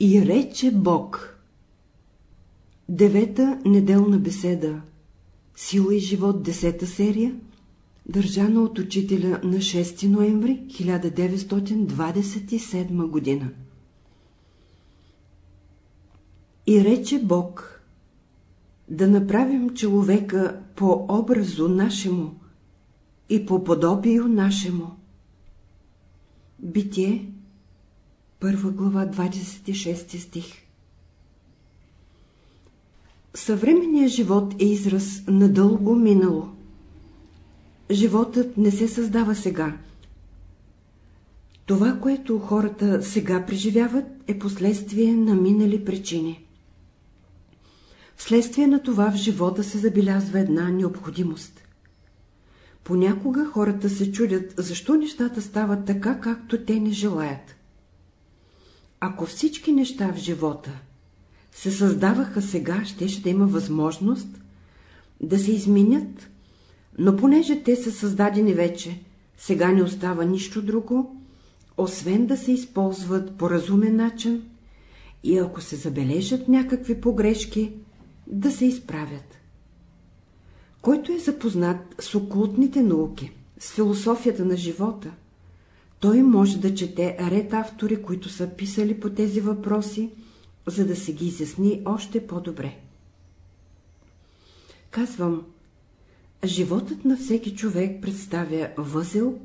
И рече Бог. Девета неделна беседа Сила и живот, десета серия, държана от учителя на 6 ноември 1927 година. И рече Бог, да направим човека по образу нашему и по подобию нашему. Битие, първа глава, 26 стих Съвременният живот е израз на дълго минало. Животът не се създава сега. Това, което хората сега преживяват, е последствие на минали причини. Вследствие на това в живота се забелязва една необходимост. Понякога хората се чудят, защо нещата стават така, както те не желаят. Ако всички неща в живота се създаваха сега, щеше да има възможност да се изменят, но понеже те са създадени вече, сега не остава нищо друго, освен да се използват по разумен начин и ако се забележат някакви погрешки, да се изправят. Който е запознат с окултните науки, с философията на живота, той може да чете ред автори, които са писали по тези въпроси за да се ги изясни още по-добре. Казвам, животът на всеки човек представя възел,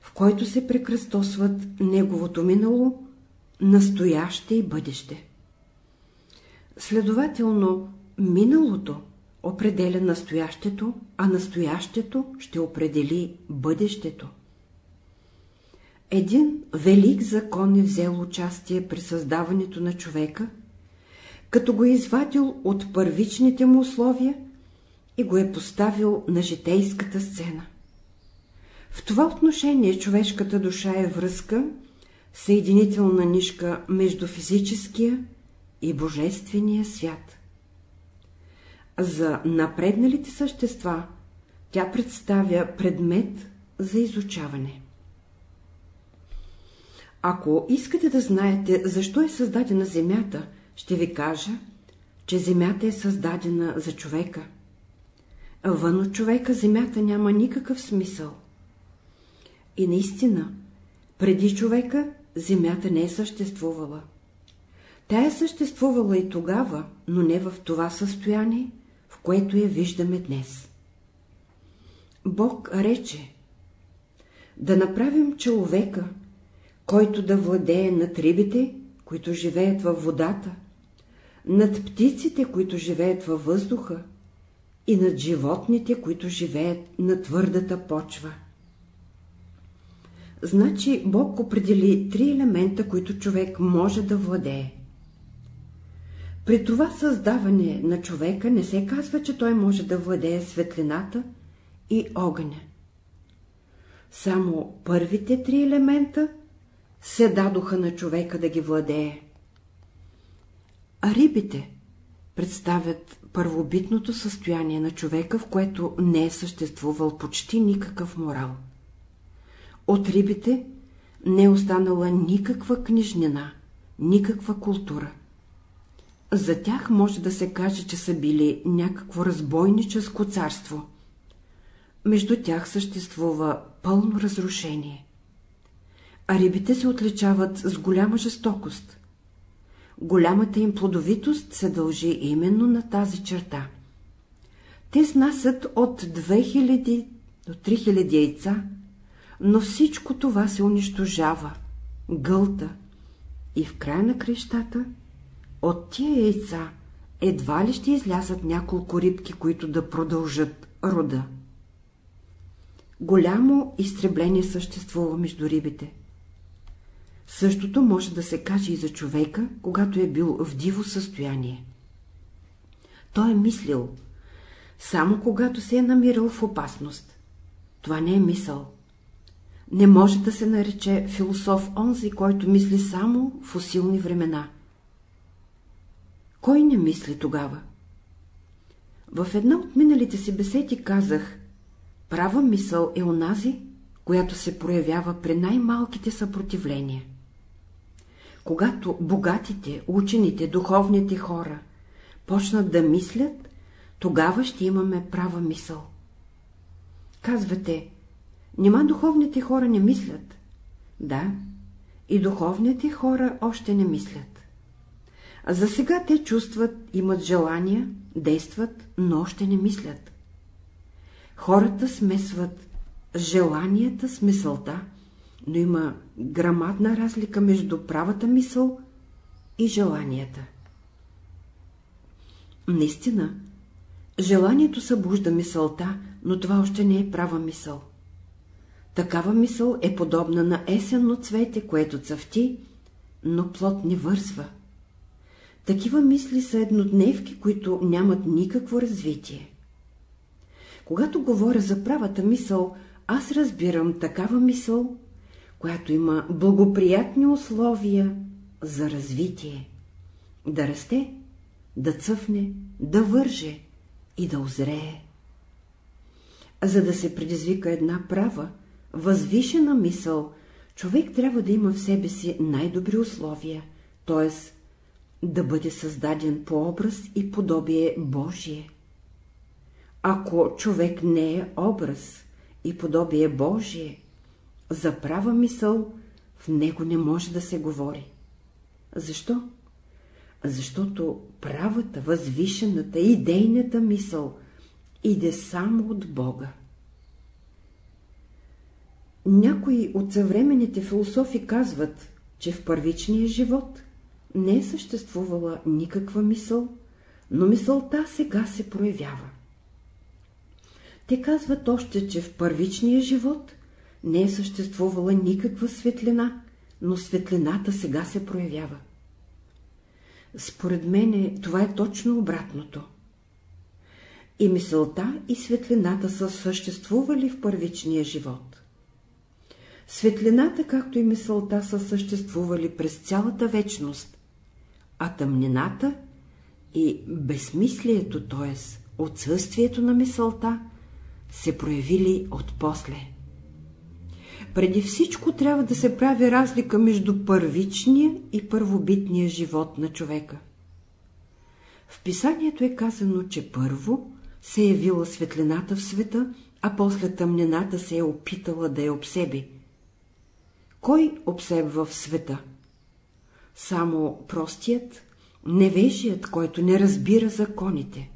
в който се прекръстосват неговото минало, настояще и бъдеще. Следователно, миналото определя настоящето, а настоящето ще определи бъдещето. Един велик закон е взел участие при създаването на човека като го е извадил от първичните му условия и го е поставил на житейската сцена. В това отношение човешката душа е връзка, съединителна нишка между физическия и божествения свят. За напредналите същества тя представя предмет за изучаване. Ако искате да знаете, защо е създадена Земята, ще ви кажа, че земята е създадена за човека. Вън от човека земята няма никакъв смисъл. И наистина, преди човека земята не е съществувала. Тя е съществувала и тогава, но не в това състояние, в което я виждаме днес. Бог рече да направим човека, който да владее над рибите, които живеят във водата, над птиците, които живеят във въздуха, и над животните, които живеят на твърдата почва. Значи Бог определи три елемента, които човек може да владее. При това създаване на човека не се казва, че той може да владее светлината и огъня. Само първите три елемента се дадоха на човека да ги владее. А рибите представят първобитното състояние на човека, в което не е съществувал почти никакъв морал. От рибите не е останала никаква книжнина, никаква култура. За тях може да се каже, че са били някакво разбойническо царство. Между тях съществува пълно разрушение. А рибите се отличават с голяма жестокост. Голямата им плодовитост се дължи именно на тази черта. Те снасят от 2000 до 3000 яйца, но всичко това се унищожава, гълта и в края на крещата от тия яйца едва ли ще излязат няколко рибки, които да продължат рода. Голямо изтребление съществува между рибите. Същото може да се каже и за човека, когато е бил в диво състояние. Той е мислил, само когато се е намирал в опасност. Това не е мисъл. Не може да се нарече философ онзи, който мисли само в усилни времена. Кой не мисли тогава? В една от миналите си беседи казах, права мисъл е онази, която се проявява при най-малките съпротивления. Когато богатите, учените, духовните хора почнат да мислят, тогава ще имаме права мисъл. Казвате, нима духовните хора не мислят? Да, и духовните хора още не мислят. За сега те чувстват, имат желания, действат, но още не мислят. Хората смесват желанията с мисълта, но има грамадна разлика между правата мисъл и желанията. Наистина, желанието събужда мисълта, но това още не е права мисъл. Такава мисъл е подобна на есенно цвете, което цъфти, но плод не вързва. Такива мисли са еднодневки, които нямат никакво развитие. Когато говоря за правата мисъл, аз разбирам такава мисъл, която има благоприятни условия за развитие. Да расте, да цъфне, да върже и да озрее. За да се предизвика една права, възвишена мисъл, човек трябва да има в себе си най-добри условия, т.е. да бъде създаден по образ и подобие Божие. Ако човек не е образ и подобие Божие, за права мисъл в него не може да се говори. Защо? Защото правата, възвишената, идейната мисъл иде само от Бога. Някои от съвременните философи казват, че в първичния живот не е съществувала никаква мисъл, но мисълта сега се проявява. Те казват още, че в първичния живот не е съществувала никаква светлина, но светлината сега се проявява. Според мене това е точно обратното. И мисълта и светлината са съществували в първичния живот. Светлината, както и мисълта, са съществували през цялата вечност, а тъмнината и безсмислието, т.е. отсъствието на мисълта, се проявили от после. Преди всичко трябва да се прави разлика между първичния и първобитния живот на човека. В писанието е казано, че първо се е явила светлината в света, а после тъмнината се е опитала да я обсеби. Кой обсебва в света? Само простият, невежият, който не разбира законите.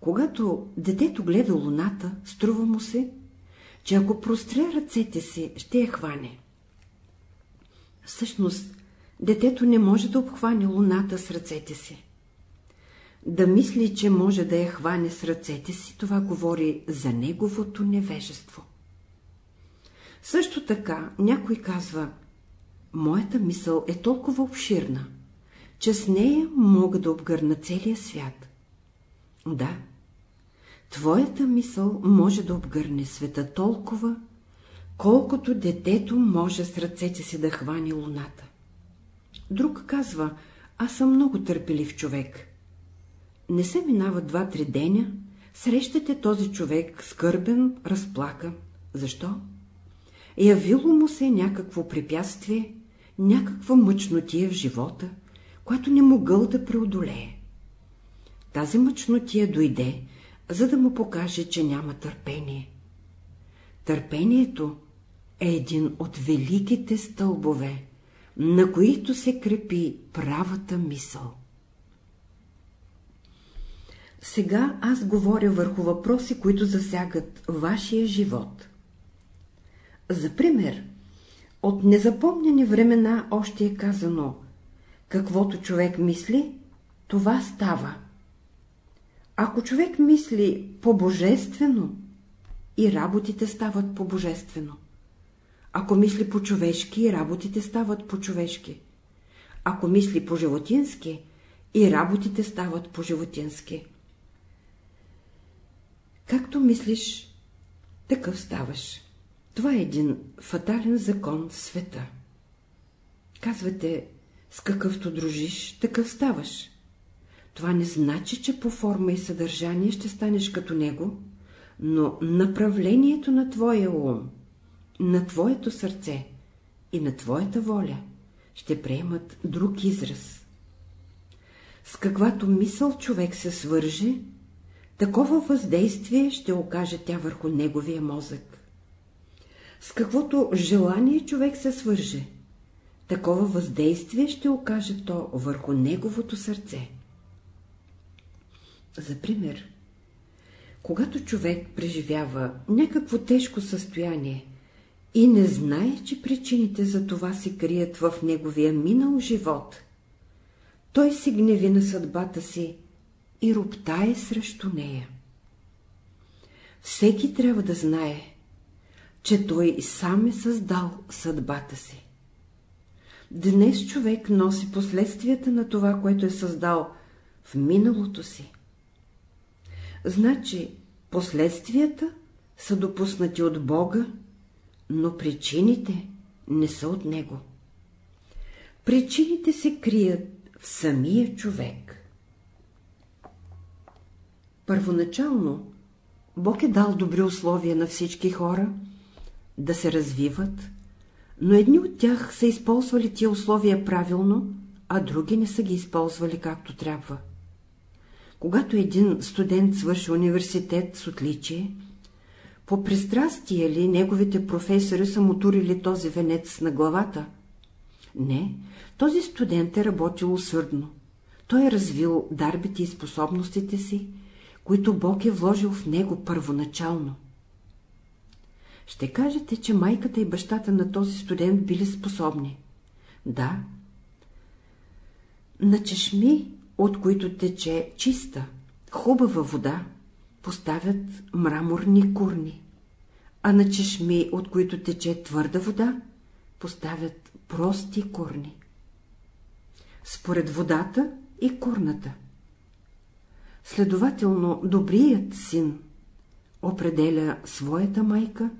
Когато детето гледа луната, струва му се, че ако простре ръцете си, ще я хване. Всъщност, детето не може да обхване луната с ръцете си. Да мисли, че може да я хване с ръцете си, това говори за неговото невежество. Също така някой казва, моята мисъл е толкова обширна, че с нея мога да обгърна целия свят. Да, твоята мисъл може да обгърне света толкова, колкото детето може с ръцете си да хване луната. Друг казва, аз съм много търпелив човек. Не се минава два-три деня, срещате този човек скърбен, разплакан. Защо? Явило му се някакво препятствие, някаква мъчнотия в живота, която не могъл да преодолее. Тази мъчнотия дойде, за да му покаже, че няма търпение. Търпението е един от великите стълбове, на които се крепи правата мисъл. Сега аз говоря върху въпроси, които засягат вашия живот. За пример, от незапомнени времена още е казано, каквото човек мисли, това става. Ако човек мисли по-божествено, и работите стават по-божествено. Ако мисли по-човешки, и работите стават по-човешки. Ако мисли по-животински, и работите стават по-животински. Както мислиш, такъв ставаш. Това е един фатален закон в света. Казвате, с какъвто дружиш, такъв ставаш. Това не значи, че по форма и съдържание ще станеш като него, но направлението на твоя ум, на твоето сърце и на твоята воля ще приемат друг израз. С каквато мисъл човек се свърже, такова въздействие ще окаже тя върху неговия мозък. С каквото желание човек се свърже, такова въздействие ще окаже то върху неговото сърце. За пример, когато човек преживява някакво тежко състояние и не знае, че причините за това се крият в неговия минал живот, той се гневи на съдбата си и роптае срещу нея. Всеки трябва да знае, че той сам е създал съдбата си. Днес човек носи последствията на това, което е създал в миналото си. Значи, последствията са допуснати от Бога, но причините не са от Него. Причините се крият в самия човек. Първоначално Бог е дал добри условия на всички хора да се развиват, но едни от тях са използвали тия условия правилно, а други не са ги използвали както трябва. Когато един студент свърши университет с отличие, по пристрастие ли неговите професори са му турили този венец на главата? Не, този студент е работил усърдно. Той е развил дарбите и способностите си, които Бог е вложил в него първоначално. Ще кажете, че майката и бащата на този студент били способни. Да. На чешми, от които тече чиста, хубава вода, поставят мраморни курни, а на чешми, от които тече твърда вода, поставят прости курни. Според водата и курната. Следователно, добрият син определя своята майка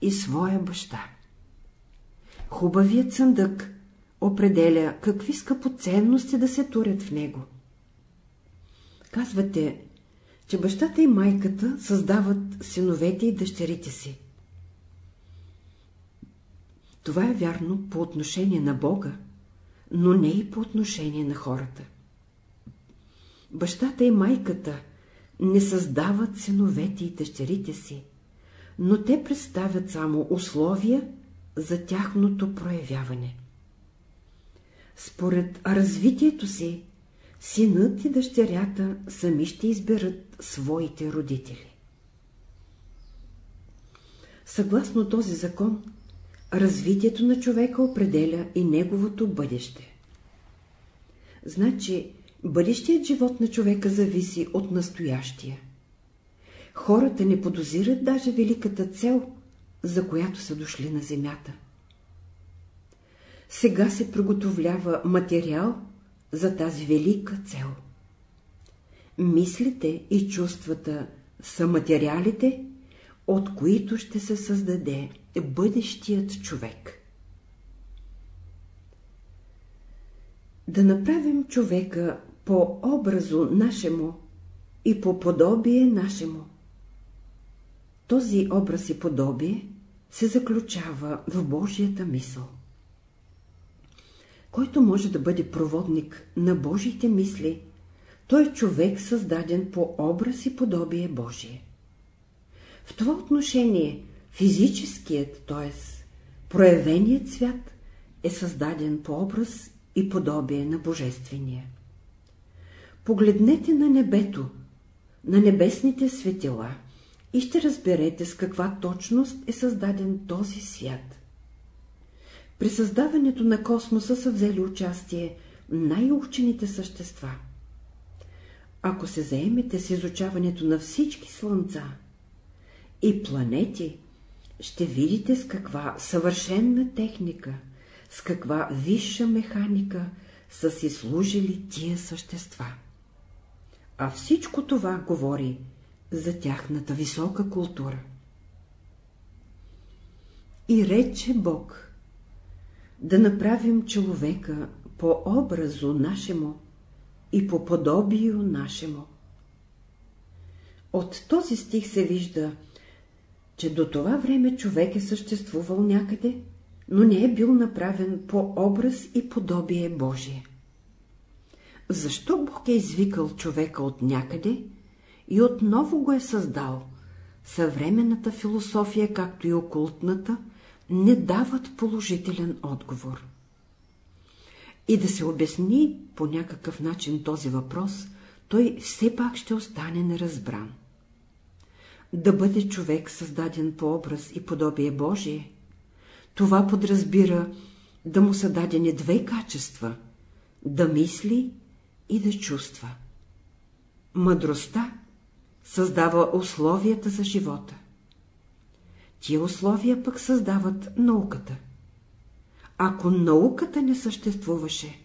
и своя баща. Хубавият съндък определя какви скъпоценности да се турят в него. Казвате, че бащата и майката създават синовете и дъщерите си. Това е вярно по отношение на Бога, но не и по отношение на хората. Бащата и майката не създават синовете и дъщерите си, но те представят само условия за тяхното проявяване. Според развитието си, синът и дъщерята сами ще изберат своите родители. Съгласно този закон, развитието на човека определя и неговото бъдеще. Значи, бъдещият живот на човека зависи от настоящия. Хората не подозират даже великата цел, за която са дошли на земята. Сега се приготовлява материал за тази велика цел. Мислите и чувствата са материалите, от които ще се създаде бъдещият човек. Да направим човека по образу нашему и по подобие нашему. Този образ и подобие се заключава в Божията мисъл. Който може да бъде проводник на Божиите мисли, той е човек създаден по образ и подобие Божие. В това отношение физическият, т.е. проявеният свят е създаден по образ и подобие на Божествения. Погледнете на небето, на небесните светила и ще разберете с каква точност е създаден този свят. При създаването на космоса са взели участие най-учените същества. Ако се заемете с изучаването на всички слънца и планети, ще видите с каква съвършенна техника, с каква висша механика са си служили тия същества. А всичко това говори за тяхната висока култура. И рече Бог да направим човека по образу нашему и по подобию нашему. От този стих се вижда, че до това време човек е съществувал някъде, но не е бил направен по образ и подобие Божие. Защо Бог е извикал човека от някъде и отново го е създал? Съвременната философия, както и окултната, не дават положителен отговор. И да се обясни по някакъв начин този въпрос, той все пак ще остане неразбран. Да бъде човек създаден по образ и подобие Божие, това подразбира да му са дадени две качества – да мисли и да чувства. Мъдростта създава условията за живота. Тия условия пък създават науката. Ако науката не съществуваше,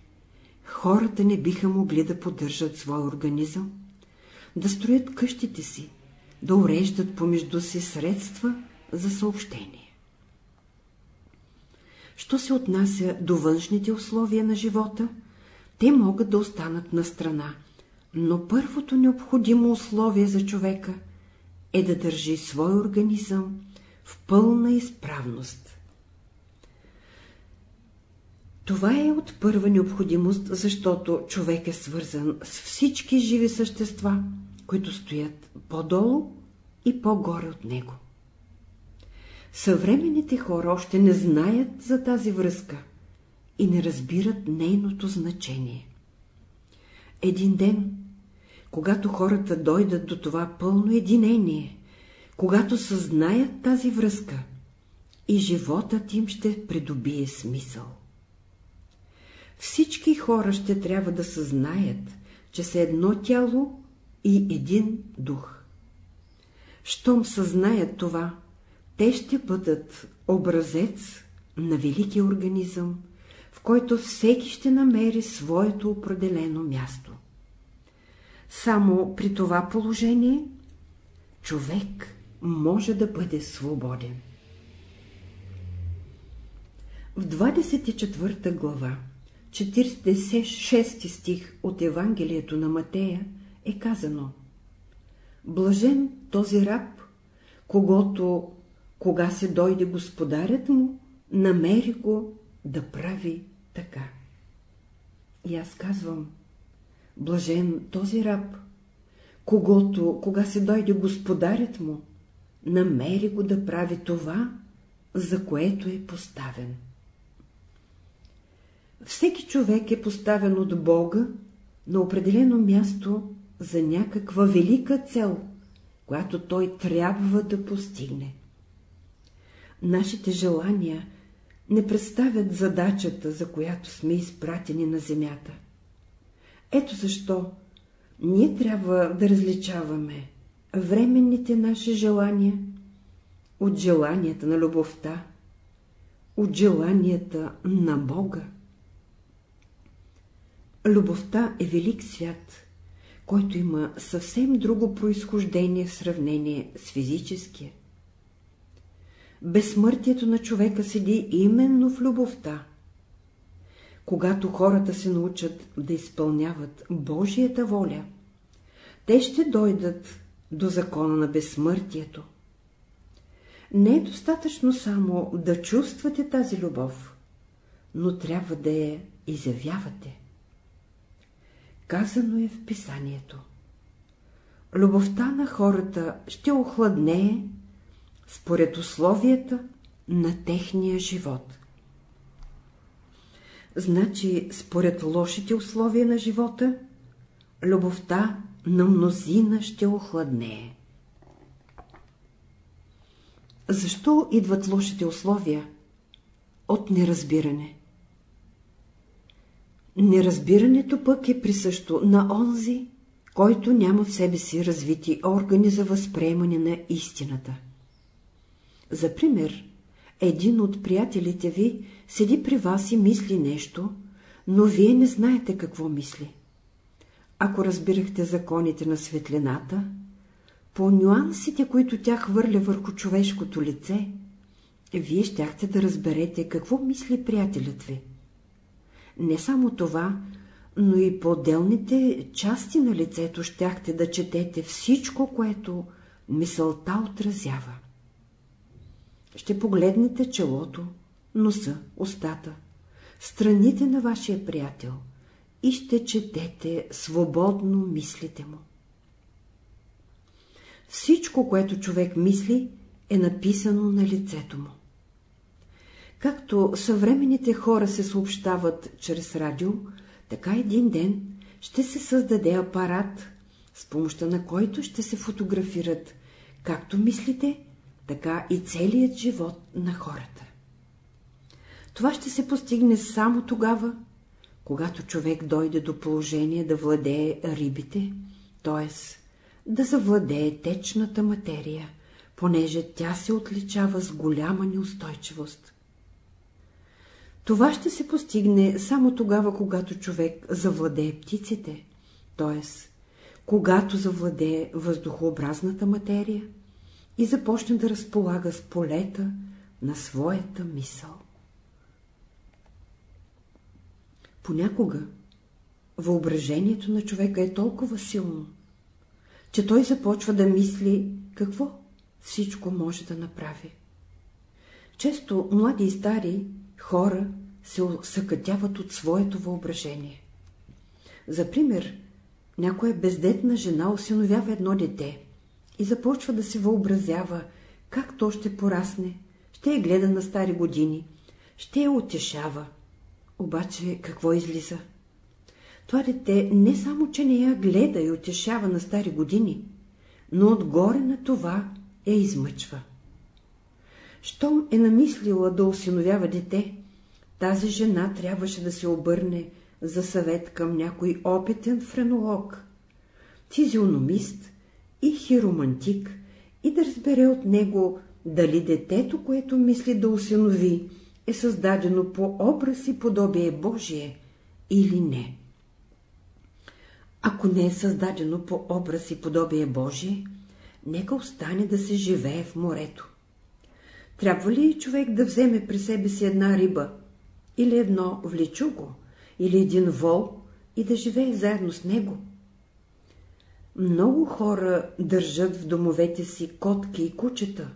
хората не биха могли да поддържат своя организъм, да строят къщите си, да уреждат помежду си средства за съобщение. Що се отнася до външните условия на живота, те могат да останат на страна, но първото необходимо условие за човека е да държи свой организъм в пълна изправност. Това е от първа необходимост, защото човек е свързан с всички живи същества, които стоят по-долу и по-горе от него. Съвременните хора още не знаят за тази връзка и не разбират нейното значение. Един ден, когато хората дойдат до това пълно единение, когато съзнаят тази връзка, и животът им ще придобие смисъл. Всички хора ще трябва да съзнаят, че са едно тяло и един дух. Щом съзнаят това, те ще бъдат образец на великия организъм, в който всеки ще намери своето определено място. Само при това положение човек може да бъде свободен. В 24 глава, 46 стих от Евангелието на Матея е казано Блажен този раб, когато, кога се дойде господарят му, намери го да прави така. И аз казвам, блажен този раб, когато, кога се дойде господарят му, намери го да прави това, за което е поставен. Всеки човек е поставен от Бога на определено място за някаква велика цел, която той трябва да постигне. Нашите желания не представят задачата, за която сме изпратени на земята. Ето защо ние трябва да различаваме временните наши желания от желанията на любовта, от желанията на Бога. Любовта е велик свят, който има съвсем друго происхождение в сравнение с физическия. Безсмъртието на човека седи именно в любовта. Когато хората се научат да изпълняват Божията воля, те ще дойдат до закона на безсмъртието. Не е достатъчно само да чувствате тази любов, но трябва да я изявявате. Казано е в писанието. Любовта на хората ще охладнее според условията на техния живот. Значи, според лошите условия на живота, любовта на мнозина ще охладнее. Защо идват лошите условия? От неразбиране. Неразбирането пък е присъщо на онзи, който няма в себе си развити органи за възприемане на истината. За пример, един от приятелите ви седи при вас и мисли нещо, но вие не знаете какво мисли. Ако разбирахте законите на светлината, по нюансите, които тя хвърля върху човешкото лице, вие щяхте да разберете какво мисли приятелят ви. Не само това, но и по отделните части на лицето щяхте да четете всичко, което мисълта отразява. Ще погледнете челото, носа, устата, страните на вашия приятел и ще четете свободно мислите му. Всичко, което човек мисли, е написано на лицето му. Както съвременните хора се съобщават чрез радио, така един ден ще се създаде апарат, с помощта на който ще се фотографират както мислите, така и целият живот на хората. Това ще се постигне само тогава, когато човек дойде до положение да владее рибите, т.е. да завладее течната материя, понеже тя се отличава с голяма неустойчивост. Това ще се постигне само тогава, когато човек завладее птиците, т.е. когато завладее въздухообразната материя и започне да разполага с полета на своята мисъл. Понякога въображението на човека е толкова силно, че той започва да мисли какво всичко може да направи. Често млади и стари хора се съкътяват от своето въображение. За пример, някоя бездетна жена осиновява едно дете и започва да се въобразява как то ще порасне, ще я гледа на стари години, ще я утешава. Обаче какво излиза? Това дете не само, че не я гледа и утешава на стари години, но отгоре на това я измъчва. Щом е намислила да осиновява дете, тази жена трябваше да се обърне за съвет към някой опитен френолог, физиономист и хиромантик и да разбере от него дали детето, което мисли да осинови, е създадено по образ и подобие Божие или не. Ако не е създадено по образ и подобие Божие, нека остане да се живее в морето. Трябва ли човек да вземе при себе си една риба, или едно влечуго, или един вол и да живее заедно с него? Много хора държат в домовете си котки и кучета,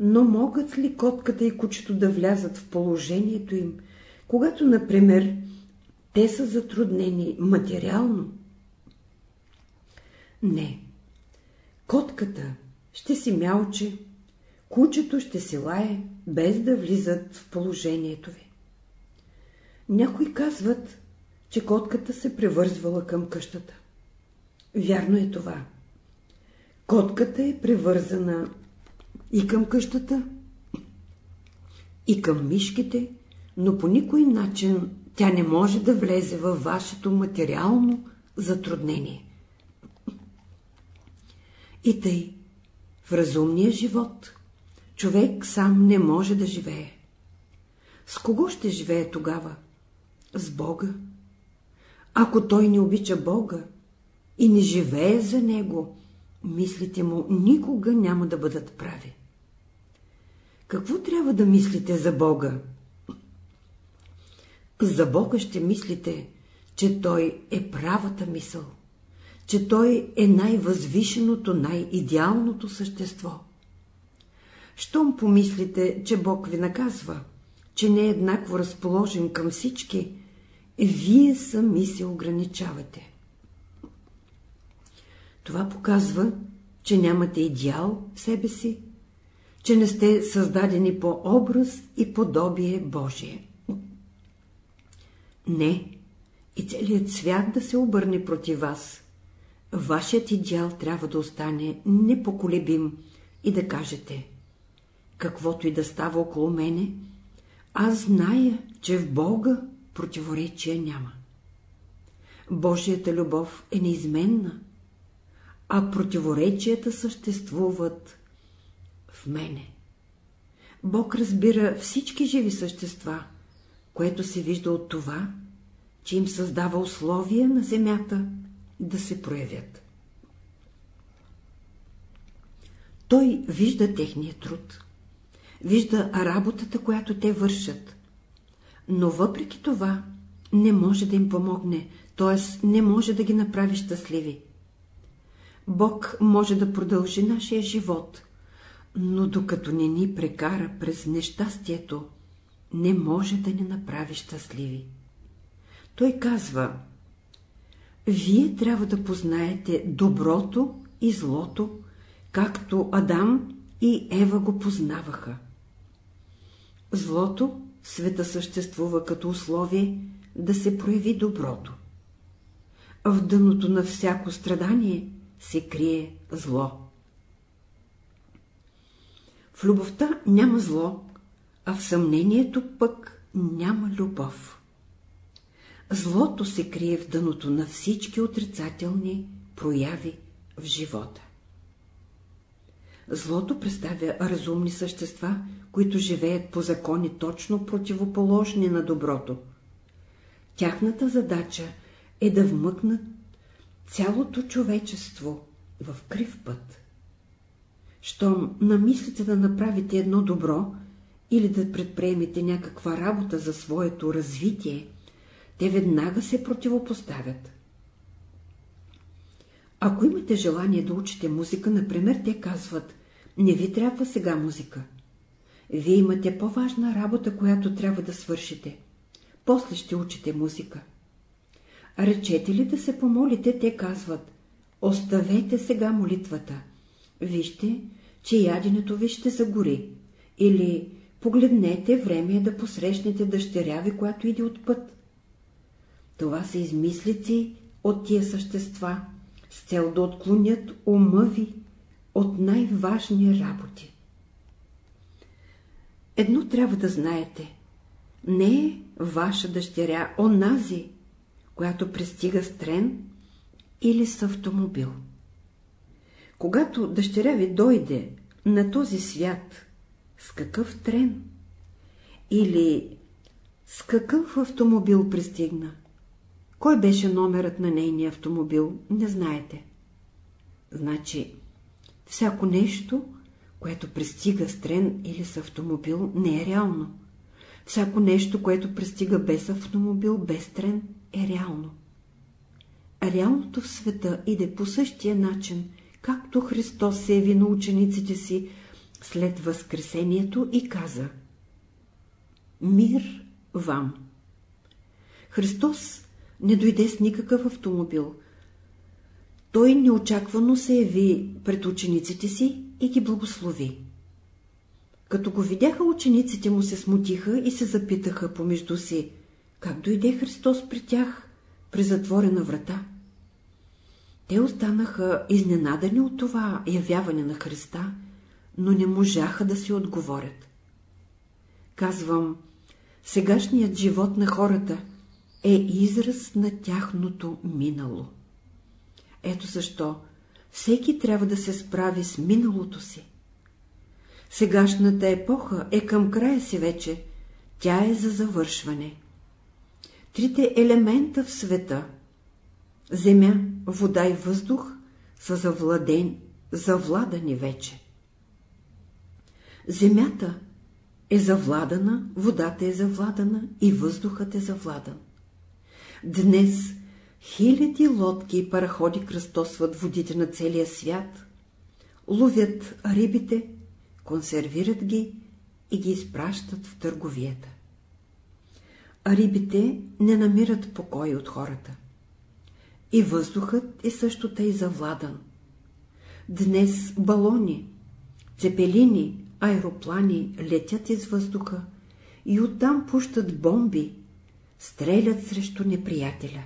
но могат ли котката и кучето да влязат в положението им, когато, например, те са затруднени материално? Не. Котката ще си мялче, кучето ще се лае, без да влизат в положението ви. Някои казват, че котката се превързвала към къщата. Вярно е това. Котката е превързана и към къщата, и към мишките, но по никой начин тя не може да влезе във вашето материално затруднение. И тъй, в разумния живот, човек сам не може да живее. С кого ще живее тогава? С Бога. Ако той не обича Бога и не живее за Него, мислите му никога няма да бъдат прави. Какво трябва да мислите за Бога? За Бога ще мислите, че Той е правата мисъл че той е най-възвишеното, най-идеалното същество. Щом помислите, че Бог ви наказва, че не е еднакво разположен към всички, вие сами се ограничавате. Това показва, че нямате идеал в себе си, че не сте създадени по образ и подобие Божие. Не, и целият свят да се обърне против вас, вашият идеал трябва да остане непоколебим и да кажете, каквото и да става около мене, аз зная, че в Бога противоречия няма. Божията любов е неизменна, а противоречията съществуват мене. Бог разбира всички живи същества, което се вижда от това, че им създава условия на земята да се проявят. Той вижда техния труд, вижда работата, която те вършат, но въпреки това не може да им помогне, т.е. не може да ги направи щастливи. Бог може да продължи нашия живот, но докато не ни прекара през нещастието, не може да ни направи щастливи. Той казва, вие трябва да познаете доброто и злото, както Адам и Ева го познаваха. Злото света съществува като условие да се прояви доброто. В дъното на всяко страдание се крие зло. В любовта няма зло, а в съмнението пък няма любов. Злото се крие в дъното на всички отрицателни прояви в живота. Злото представя разумни същества, които живеят по закони точно противоположни на доброто. Тяхната задача е да вмъкнат цялото човечество в крив път. Щом намислите да направите едно добро или да предприемете някаква работа за своето развитие, те веднага се противопоставят. Ако имате желание да учите музика, например, те казват, не ви трябва сега музика. Вие имате по-важна работа, която трябва да свършите. После ще учите музика. Речете ли да се помолите, те казват, оставете сега молитвата. Вижте, че яденето ви ще загори. Или погледнете, време е да посрещнете дъщеря ви, която иде от път. Това са измислици от тия същества, с цел да отклонят ума ви от най-важни работи. Едно трябва да знаете. Не е ваша дъщеря онази, която пристига с трен или с автомобил. Когато дъщеря ви дойде на този свят, с какъв трен или с какъв автомобил пристигна? Кой беше номерът на нейния автомобил, не знаете. Значи, всяко нещо, което пристига с трен или с автомобил, не е реално. Всяко нещо, което пристига без автомобил, без трен, е реално. Реалното в света иде по същия начин, както Христос се яви на учениците си след Възкресението и каза Мир вам! Христос не дойде с никакъв автомобил. Той неочаквано се яви пред учениците си и ги благослови. Като го видяха, учениците му се смутиха и се запитаха помежду си, как дойде Христос при тях, при затворена врата. Те останаха изненадани от това явяване на Христа, но не можаха да си отговорят. Казвам, сегашният живот на хората е израз на тяхното минало. Ето защо всеки трябва да се справи с миналото си. Сегашната епоха е към края си вече, тя е за завършване. Трите елемента в света – земя, вода и въздух – са завладени, завладани вече. Земята е завладана, водата е завладана и въздухът е завладан. Днес хиляди лодки и параходи кръстосват водите на целия свят, ловят рибите, консервират ги и ги изпращат в търговията. Рибите не намират покой от хората. И въздухът е също тъй завладан. Днес балони, цепелини, аероплани летят из въздуха и оттам пущат бомби, стрелят срещу неприятеля.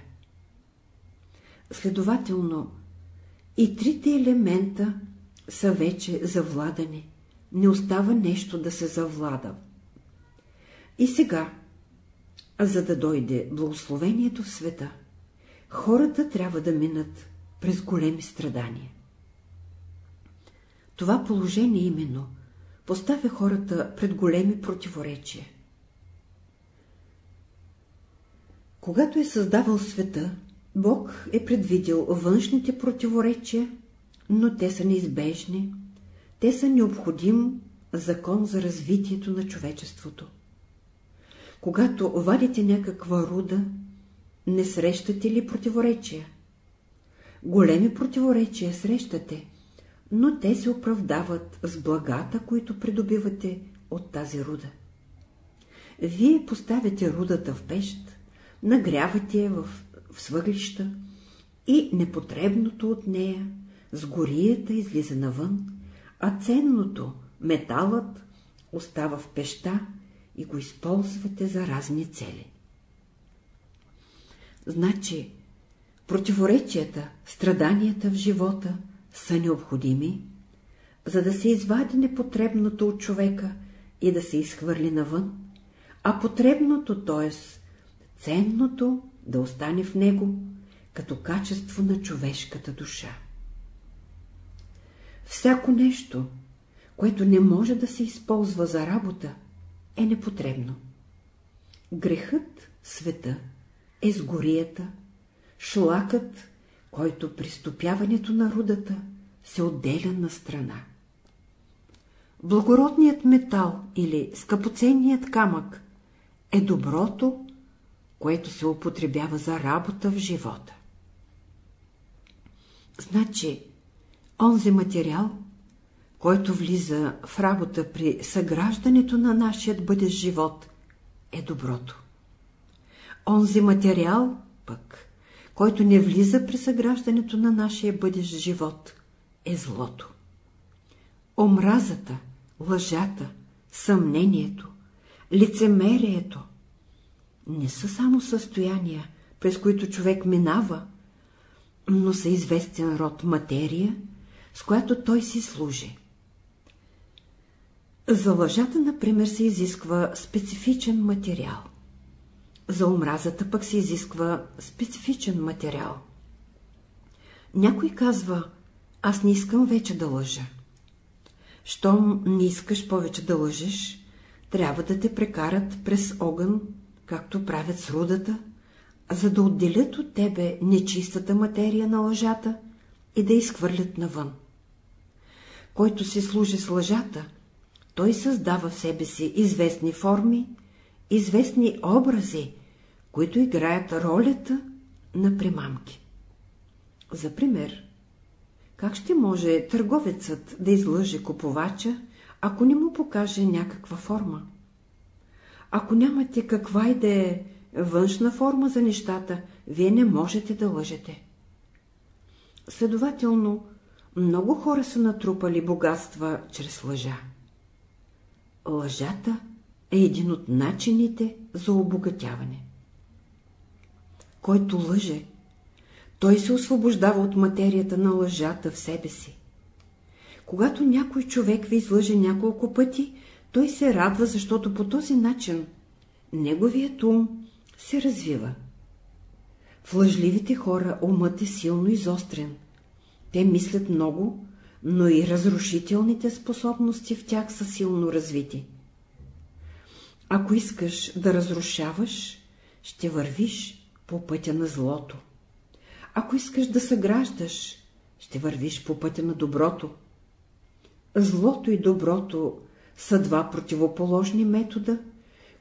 Следователно, и трите елемента са вече завладани, не остава нещо да се завлада. И сега, за да дойде благословението в света, хората трябва да минат през големи страдания. Това положение именно поставя хората пред големи противоречия. Когато е създавал света, Бог е предвидил външните противоречия, но те са неизбежни, те са необходим закон за развитието на човечеството. Когато вадите някаква руда, не срещате ли противоречия? Големи противоречия срещате, но те се оправдават с благата, които придобивате от тази руда. Вие поставяте рудата в пещ, нагрявате я в, в свъглища и непотребното от нея с горията излиза навън, а ценното, металът, остава в пеща и го използвате за разни цели. Значи, противоречията, страданията в живота са необходими, за да се извади непотребното от човека и да се изхвърли навън, а потребното, т.е. ценното, да остане в него, като качество на човешката душа. Всяко нещо, което не може да се използва за работа, е непотребно. Грехът, света, е сгорията, шлакът, който при стопяването на рудата се отделя на страна. Благородният метал или скъпоценният камък е доброто, което се употребява за работа в живота. Значи, онзи материал, който влиза в работа при съграждането на нашият бъдещ живот, е доброто. Онзи материал, пък, който не влиза при съграждането на нашия бъдещ живот, е злото. Омразата, лъжата, съмнението, лицемерието не са само състояния, през които човек минава, но са известен род материя, с която той си служи. За лъжата, например, се изисква специфичен материал. За омразата пък се изисква специфичен материал. Някой казва, аз не искам вече да лъжа. Щом не искаш повече да лъжеш, трябва да те прекарат през огън, както правят с рудата, за да отделят от тебе нечистата материя на лъжата и да изхвърлят навън. Който се служи с лъжата, той създава в себе си известни форми, известни образи, които играят ролята на примамки. За пример, как ще може търговецът да излъже купувача, ако не му покаже някаква форма? Ако нямате каква и да е външна форма за нещата, вие не можете да лъжете. Следователно, много хора са натрупали богатства чрез лъжа. Лъжата е един от начините за обогатяване. Който лъже, той се освобождава от материята на лъжата в себе си. Когато някой човек ви излъже няколко пъти, той се радва, защото по този начин неговият ум се развива. В лъжливите хора умът е силно изострен. Те мислят много, но и разрушителните способности в тях са силно развити. Ако искаш да разрушаваш, ще вървиш по пътя на злото. Ако искаш да съграждаш, ще вървиш по пътя на доброто. Злото и доброто са два противоположни метода,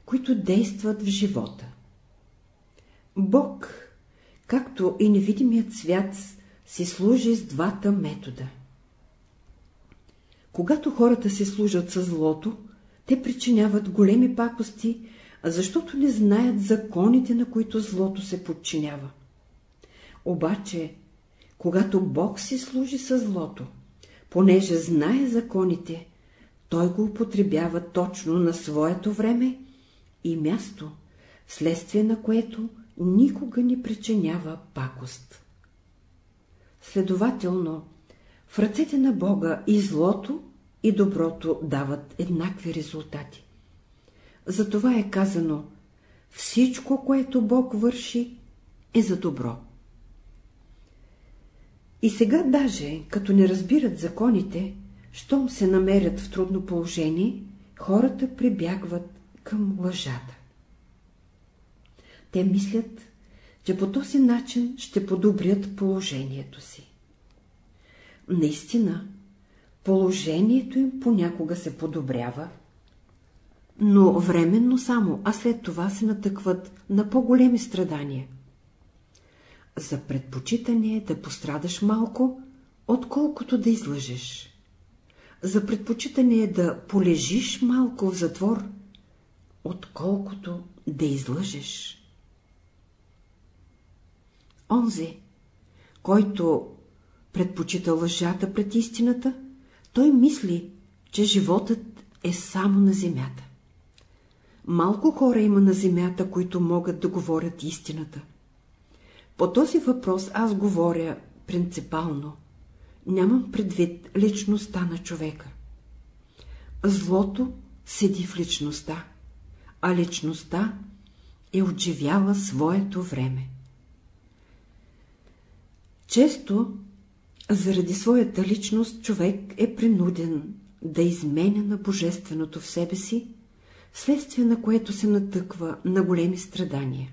които действат в живота. Бог, както и невидимият свят, си служи с двата метода. Когато хората се служат с злото, те причиняват големи пакости, защото не знаят законите, на които злото се подчинява. Обаче, когато Бог си служи с злото, понеже знае законите, той го употребява точно на своето време и място, вследствие на което никога не причинява пакост. Следователно, в ръцете на Бога и злото, и доброто дават еднакви резултати. Затова е казано, всичко, което Бог върши, е за добро. И сега даже, като не разбират законите, щом се намерят в трудно положение, хората прибягват към лъжата. Те мислят, че по този начин ще подобрят положението си. Наистина, положението им понякога се подобрява, но временно само, а след това се натъкват на по-големи страдания. За предпочитане е да пострадаш малко, отколкото да излъжеш. За предпочитане е да полежиш малко в затвор, отколкото да излъжеш. Онзи, който предпочита лъжата пред истината, той мисли, че животът е само на земята. Малко хора има на земята, които могат да говорят истината. По този въпрос аз говоря принципално. Нямам предвид личността на човека. Злото седи в личността, а личността е отживяла своето време. Често, заради своята личност, човек е принуден да изменя на божественото в себе си, следствие на което се натъква на големи страдания.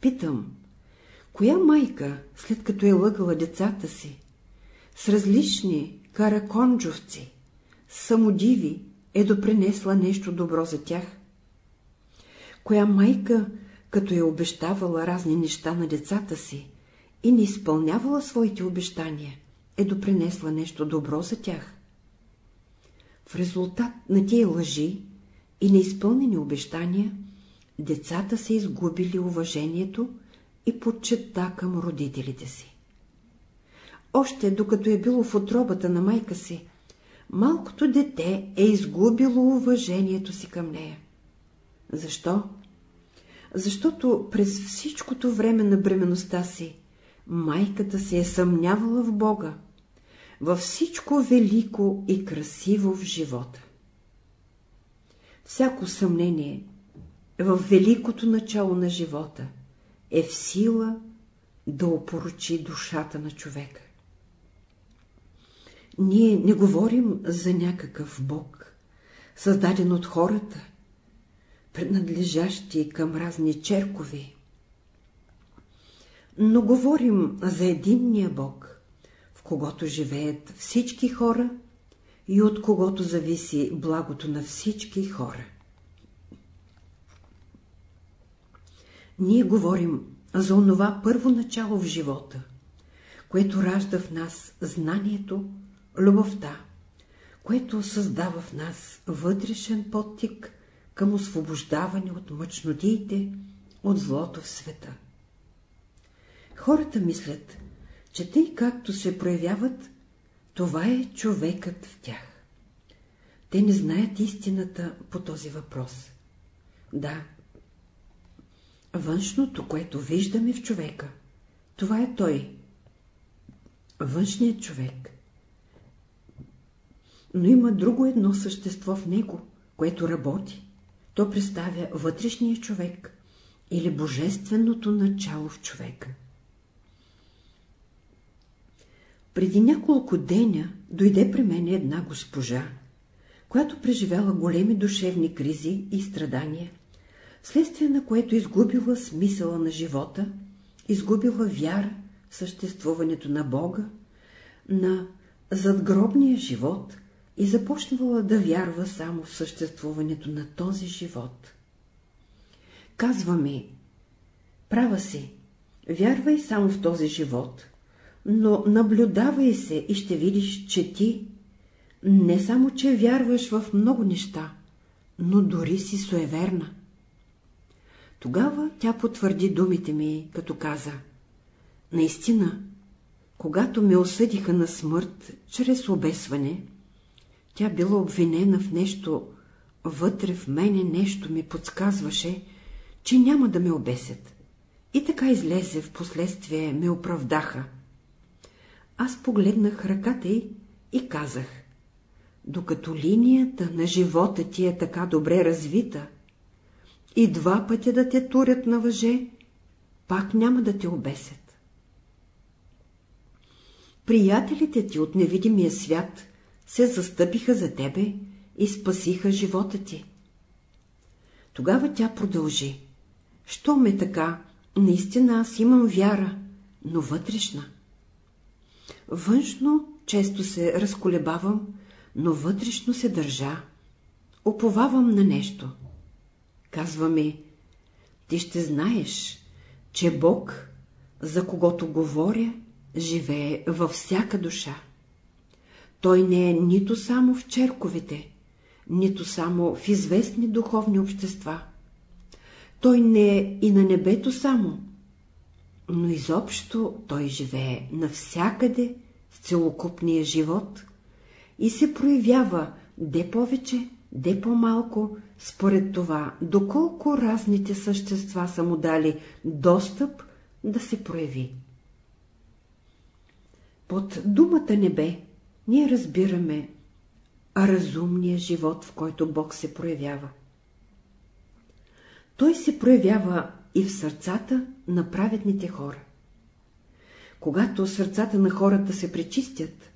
Питам, коя майка, след като е лъгала децата си, с различни караконджовци, самодиви, е допринесла нещо добро за тях? Коя майка, като е обещавала разни неща на децата си и не изпълнявала своите обещания, е допринесла нещо добро за тях? В резултат на тия лъжи и неизпълнени обещания, децата са изгубили уважението и почета към родителите си. Още докато е било в отробата на майка си, малкото дете е изгубило уважението си към нея. Защо? Защото през всичкото време на бременността си майката се е съмнявала в Бога, във всичко велико и красиво в живота. Всяко съмнение в великото начало на живота е в сила да опорочи душата на човека. Ние не говорим за някакъв Бог, създаден от хората, принадлежащи към разни черкови, но говорим за единния Бог, когото живеят всички хора и от когото зависи благото на всички хора. Ние говорим за онова първо начало в живота, което ражда в нас знанието, любовта, което създава в нас вътрешен подтик към освобождаване от мъчнотиите, от злото в света. Хората мислят, че тъй както се проявяват, това е човекът в тях. Те не знаят истината по този въпрос. Да, външното, което виждаме в човека, това е той. Външният човек. Но има друго едно същество в него, което работи. То представя вътрешния човек или божественото начало в човека. Преди няколко деня дойде при мен една госпожа, която преживяла големи душевни кризи и страдания, следствие на което изгубила смисъла на живота, изгубила вяра в съществуването на Бога, на задгробния живот и започнала да вярва само в съществуването на този живот. Казва ми, права си, вярвай само в този живот, но наблюдавай се и ще видиш, че ти не само, че вярваш в много неща, но дори си суеверна. Тогава тя потвърди думите ми, като каза, наистина, когато ме осъдиха на смърт чрез обесване, тя била обвинена в нещо, вътре в мене нещо ми подсказваше, че няма да ме обесят. И така излезе, в последствие ме оправдаха. Аз погледнах ръката й и казах, докато линията на живота ти е така добре развита, и два пъти да те турят на въже, пак няма да те обесят. Приятелите ти от невидимия свят се застъпиха за тебе и спасиха живота ти. Тогава тя продължи. Що ме така, наистина аз имам вяра, но вътрешна. Външно често се разколебавам, но вътрешно се държа. Оповавам на нещо. Казва ми, ти ще знаеш, че Бог, за когото говоря, живее във всяка душа. Той не е нито само в черковите, нито само в известни духовни общества. Той не е и на небето само, но изобщо той живее навсякъде в целокупния живот и се проявява де повече, де по-малко, според това, доколко разните същества са му дали достъп да се прояви. Под думата небе ние разбираме разумния живот, в който Бог се проявява. Той се проявява и в сърцата на праведните хора. Когато сърцата на хората се пречистят,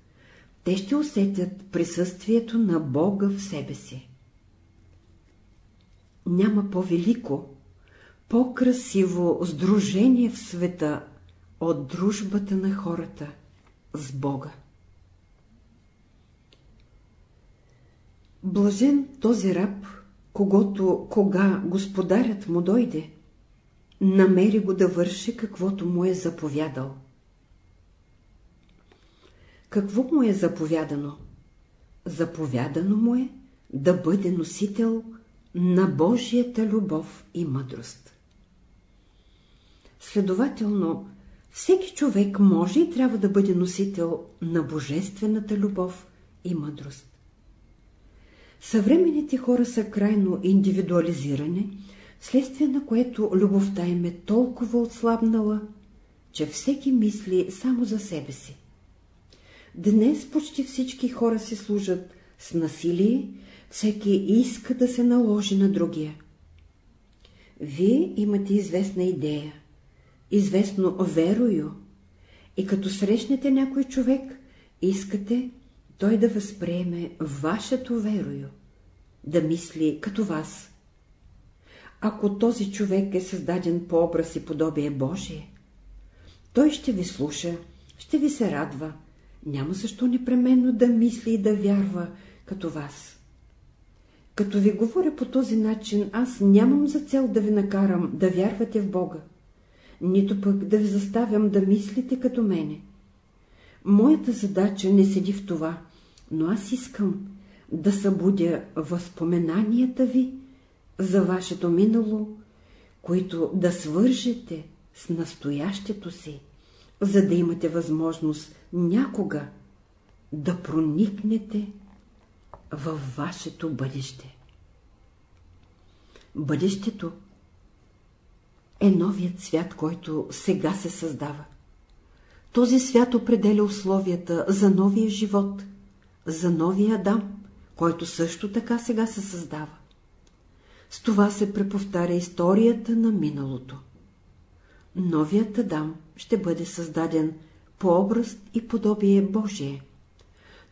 те ще усетят присъствието на Бога в себе си. Няма по-велико, по-красиво сдружение в света от дружбата на хората с Бога. Блажен този раб, когато, кога господарят му дойде, намери го да върши каквото му е заповядал. Какво му е заповядано? Заповядано му е да бъде носител на Божията любов и мъдрост. Следователно, всеки човек може и трябва да бъде носител на божествената любов и мъдрост. Съвременните хора са крайно индивидуализирани, следствие на което любовта им е толкова отслабнала, че всеки мисли само за себе си. Днес почти всички хора си служат с насилие, всеки иска да се наложи на другия. Вие имате известна идея, известно верою, и като срещнете някой човек, искате той да възприеме вашето верою, да мисли като вас. Ако този човек е създаден по образ и подобие Божие, той ще ви слуша, ще ви се радва, няма защо непременно да мисли и да вярва като вас. Като ви говоря по този начин, аз нямам за цел да ви накарам да вярвате в Бога, нито пък да ви заставям да мислите като мене. Моята задача не седи в това, но аз искам да събудя възпоменанията ви за вашето минало, които да свържете с настоящето си, за да имате възможност някога да проникнете във вашето бъдеще. Бъдещето е новият свят, който сега се създава. Този свят определя условията за новия живот, за новия Адам, който също така сега се създава. С това се преповтаря историята на миналото. Новият Адам ще бъде създаден по образ и подобие Божие.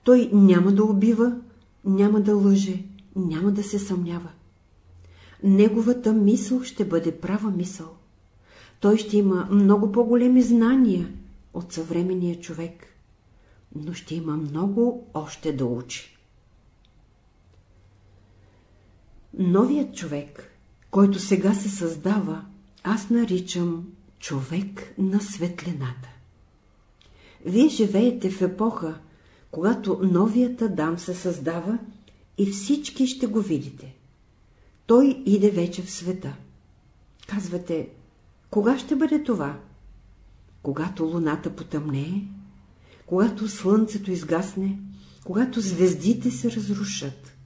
Той няма да убива, няма да лъже, няма да се съмнява. Неговата мисъл ще бъде права мисъл. Той ще има много по-големи знания от съвременния човек, но ще има много още да учи. Новият човек, който сега се създава, аз наричам човек на светлината. Вие живеете в епоха, когато новият Адам се създава и всички ще го видите. Той иде вече в света. Казвате, кога ще бъде това? Когато луната потъмнее, когато слънцето изгасне, когато звездите се разрушат.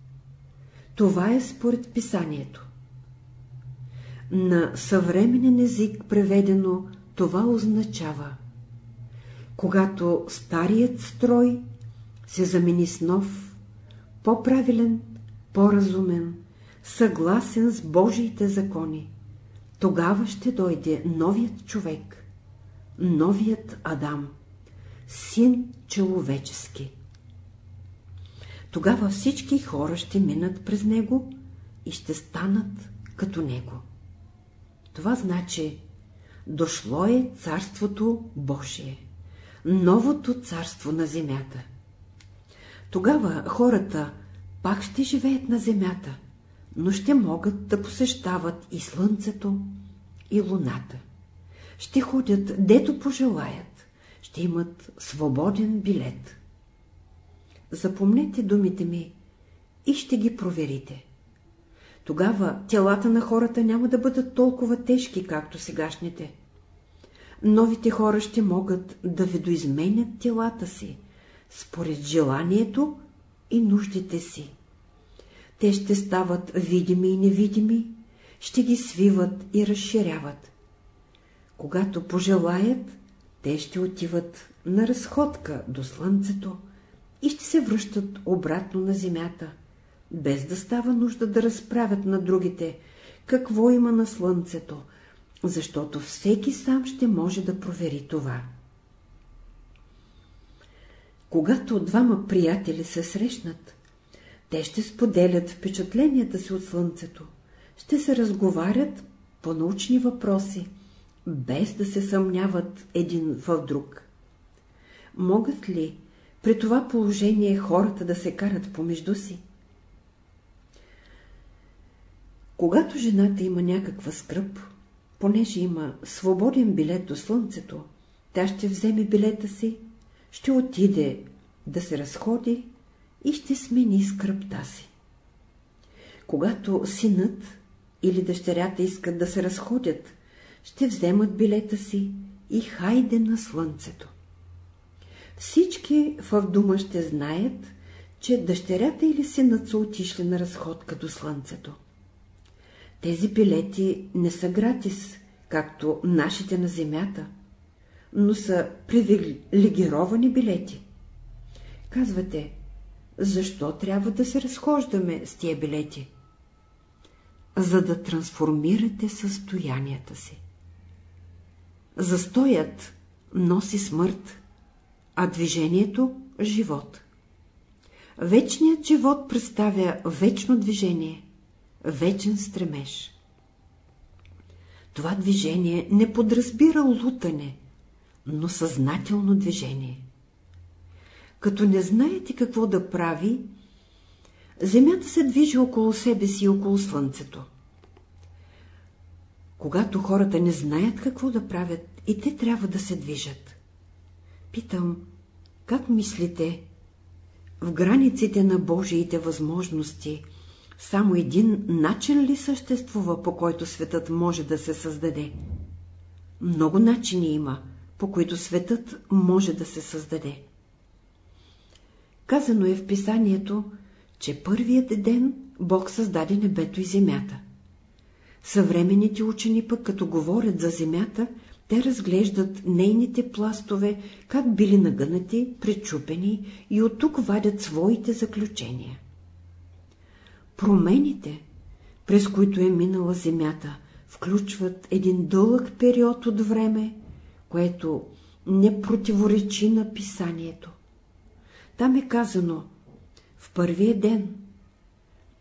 Това е според писанието. На съвременен език преведено това означава когато старият строй се замени с нов, по-правилен, по-разумен, съгласен с Божиите закони, тогава ще дойде новият човек, новият Адам, син човечески. Тогава всички хора ще минат през него и ще станат като него. Това значи, дошло е Царството Божие новото царство на земята. Тогава хората пак ще живеят на земята, но ще могат да посещават и слънцето, и луната. Ще ходят дето пожелаят, ще имат свободен билет. Запомнете думите ми и ще ги проверите. Тогава телата на хората няма да бъдат толкова тежки, както сегашните. Новите хора ще могат да видоизменят телата си, според желанието и нуждите си. Те ще стават видими и невидими, ще ги свиват и разширяват. Когато пожелаят, те ще отиват на разходка до слънцето и ще се връщат обратно на земята, без да става нужда да разправят на другите какво има на слънцето, защото всеки сам ще може да провери това. Когато двама приятели се срещнат, те ще споделят впечатленията си от слънцето, ще се разговарят по научни въпроси, без да се съмняват един в друг. Могат ли при това положение хората да се карат помежду си? Когато жената има някаква скръп, понеже има свободен билет до слънцето, тя ще вземе билета си, ще отиде да се разходи и ще смени скръпта си. Когато синът или дъщерята искат да се разходят, ще вземат билета си и хайде на слънцето. Всички в дома ще знаят, че дъщерята или синът са отишли на разходка до слънцето. Тези билети не са гратис, както нашите на земята, но са привилегировани билети. Казвате, защо трябва да се разхождаме с тия билети? За да трансформирате състоянията си. Застоят носи смърт, а движението – живот. Вечният живот представя вечно движение, вечен стремеж. Това движение не подразбира лутане, но съзнателно движение. Като не знаете какво да прави, Земята се движи около себе си и около Слънцето. Когато хората не знаят какво да правят, и те трябва да се движат. Питам, как мислите, в границите на Божиите възможности, само един начин ли съществува, по който светът може да се създаде? Много начини има, по които светът може да се създаде. Казано е в писанието, че първият ден Бог създаде небето и земята. Съвременните учени пък, като говорят за земята, те разглеждат нейните пластове, как били нагънати, пречупени и от тук вадят своите заключения. Промените, през които е минала земята, включват един дълъг период от време, което не противоречи на писанието. Там е казано в първия ден,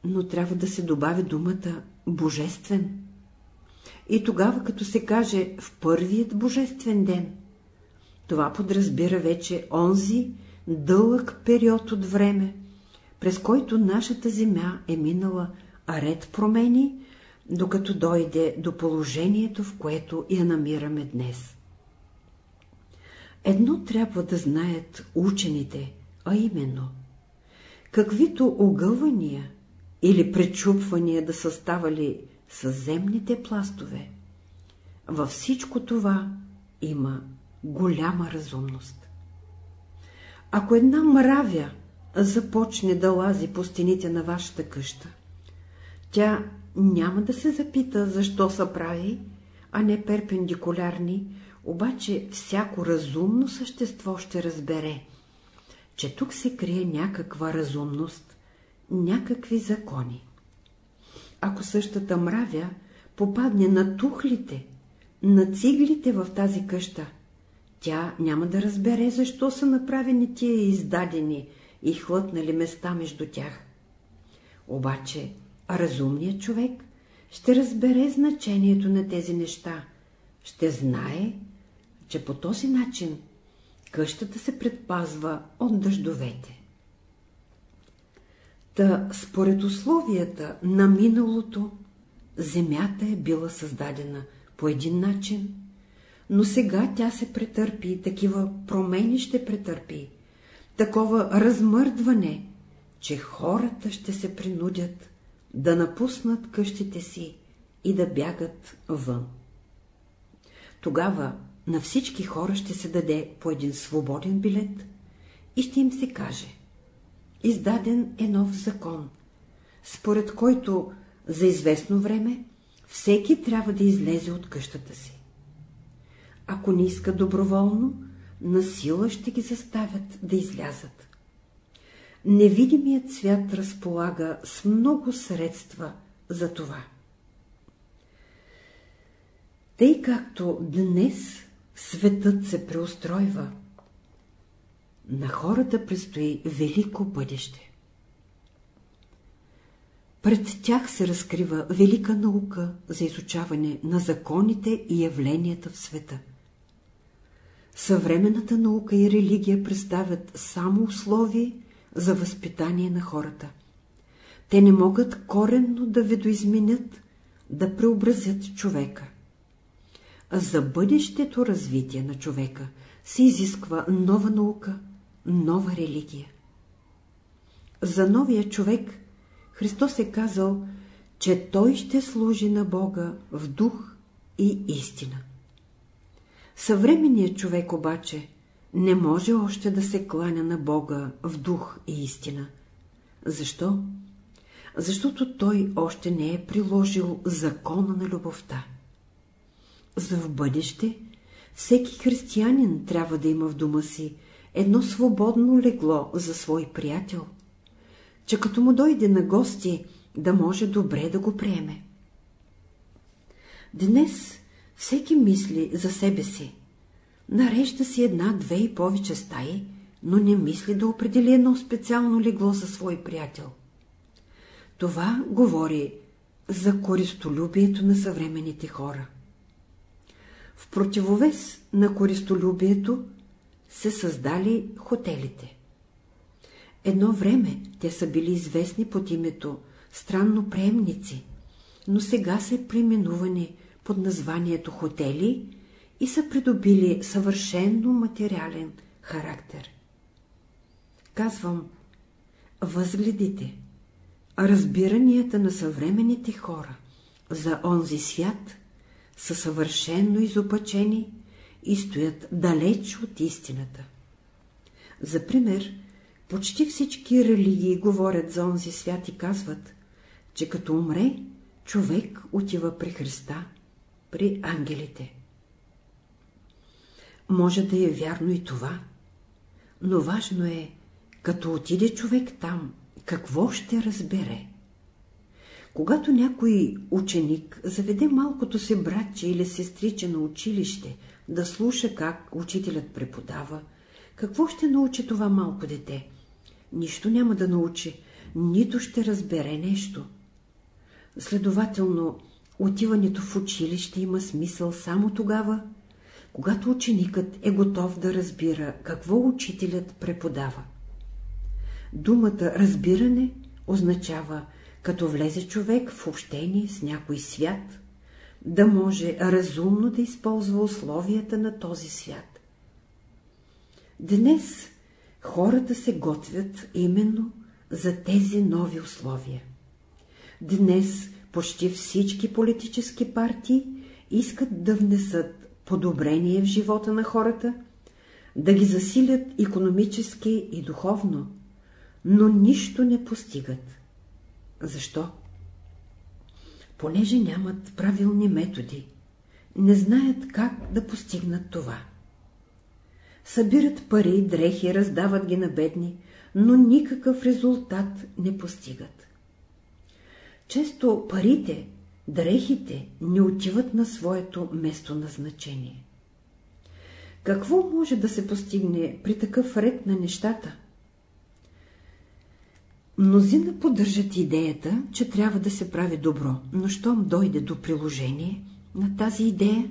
но трябва да се добави думата божествен. И тогава, като се каже в първият божествен ден, това подразбира вече онзи дълъг период от време, през който нашата земя е минала ред промени, докато дойде до положението, в което я намираме днес. Едно трябва да знаят учените, а именно, каквито огъвания или пречупвания да са ставали с земните пластове, във всичко това има голяма разумност. Ако една мравя започне да лази по стените на вашата къща, тя няма да се запита, защо са прави, а не перпендикулярни, обаче всяко разумно същество ще разбере, че тук се крие някаква разумност, някакви закони. Ако същата мравя попадне на тухлите, на циглите в тази къща, тя няма да разбере, защо са направени тия издадени и хлътнали места между тях. Обаче разумният човек ще разбере значението на тези неща, ще знае, че по този начин къщата се предпазва от дъждовете. Та, според условията на миналото, земята е била създадена по един начин, но сега тя се претърпи, такива промени ще претърпи, такова размърдване, че хората ще се принудят да напуснат къщите си и да бягат вън. Тогава на всички хора ще се даде по един свободен билет и ще им се каже Издаден е нов закон, според който за известно време всеки трябва да излезе от къщата си. Ако не иска доброволно, на сила ще ги заставят да излязат. Невидимият свят разполага с много средства за това. Тъй както днес светът се преустройва, на хората предстои велико бъдеще. Пред тях се разкрива велика наука за изучаване на законите и явленията в света. Съвременната наука и религия представят само условия за възпитание на хората. Те не могат коренно да видоизменят, да преобразят човека. За бъдещето развитие на човека се изисква нова наука, нова религия. За новия човек Христос е казал, че той ще служи на Бога в дух и истина. Съвременният човек обаче не може още да се кланя на Бога в дух и истина. Защо? Защото той още не е приложил закона на любовта. За в бъдеще всеки християнин трябва да има в дома си едно свободно легло за свой приятел, че като му дойде на гости, да може добре да го приеме. Днес всеки мисли за себе си. Нарежда си една, две и повече стаи, но не мисли да определи едно специално легло за свой приятел. Това говори за користолюбието на съвременните хора. В противовес на користолюбието се създали хотелите. Едно време те са били известни под името странно приемници, но сега са преименувани под названието хотели и са придобили съвършенно материален характер. Казвам, възгледите, разбиранията на съвременните хора за онзи свят са съвършенно изопачени и стоят далеч от истината. За пример, почти всички религии говорят за онзи свят и казват, че като умре, човек отива при Христа, при ангелите. Може да е вярно и това, но важно е, като отиде човек там, какво ще разбере. Когато някой ученик заведе малкото си братче или сестриче на училище да слуша как учителят преподава, какво ще научи това малко дете? Нищо няма да научи, нито ще разбере нещо. Следователно, отиването в училище има смисъл само тогава, когато ученикът е готов да разбира какво учителят преподава. Думата разбиране означава, като влезе човек в общение с някой свят, да може разумно да използва условията на този свят. Днес хората се готвят именно за тези нови условия. Днес почти всички политически партии искат да внесат подобрение в живота на хората, да ги засилят економически и духовно, но нищо не постигат. Защо? Понеже нямат правилни методи, не знаят как да постигнат това. Събират пари, дрехи, раздават ги на бедни, но никакъв резултат не постигат. Често парите, дрехите не отиват на своето место назначение. Какво може да се постигне при такъв ред на нещата? Мнозина поддържат идеята, че трябва да се прави добро, но щом дойде до приложение на тази идея,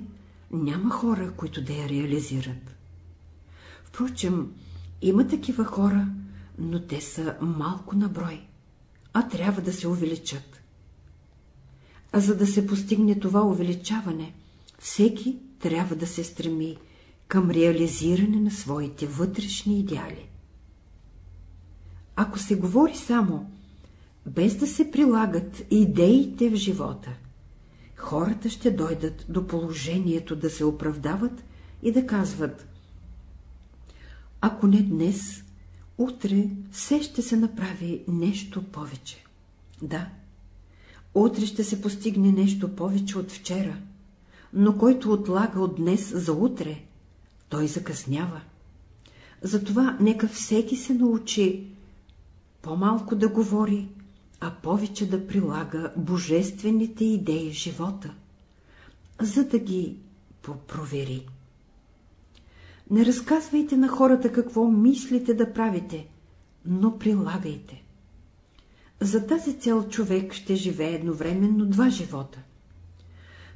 няма хора, които да я реализират. Впрочем, има такива хора, но те са малко на брой, а трябва да се увеличат. А за да се постигне това увеличаване, всеки трябва да се стреми към реализиране на своите вътрешни идеали. Ако се говори само, без да се прилагат идеите в живота, хората ще дойдат до положението да се оправдават и да казват Ако не днес, утре все ще се направи нещо повече. Да, утре ще се постигне нещо повече от вчера, но който отлага от днес за утре, той закъснява. Затова нека всеки се научи по-малко да говори, а повече да прилага божествените идеи в живота, за да ги попровери. Не разказвайте на хората какво мислите да правите, но прилагайте. За тази цел човек ще живее едновременно два живота.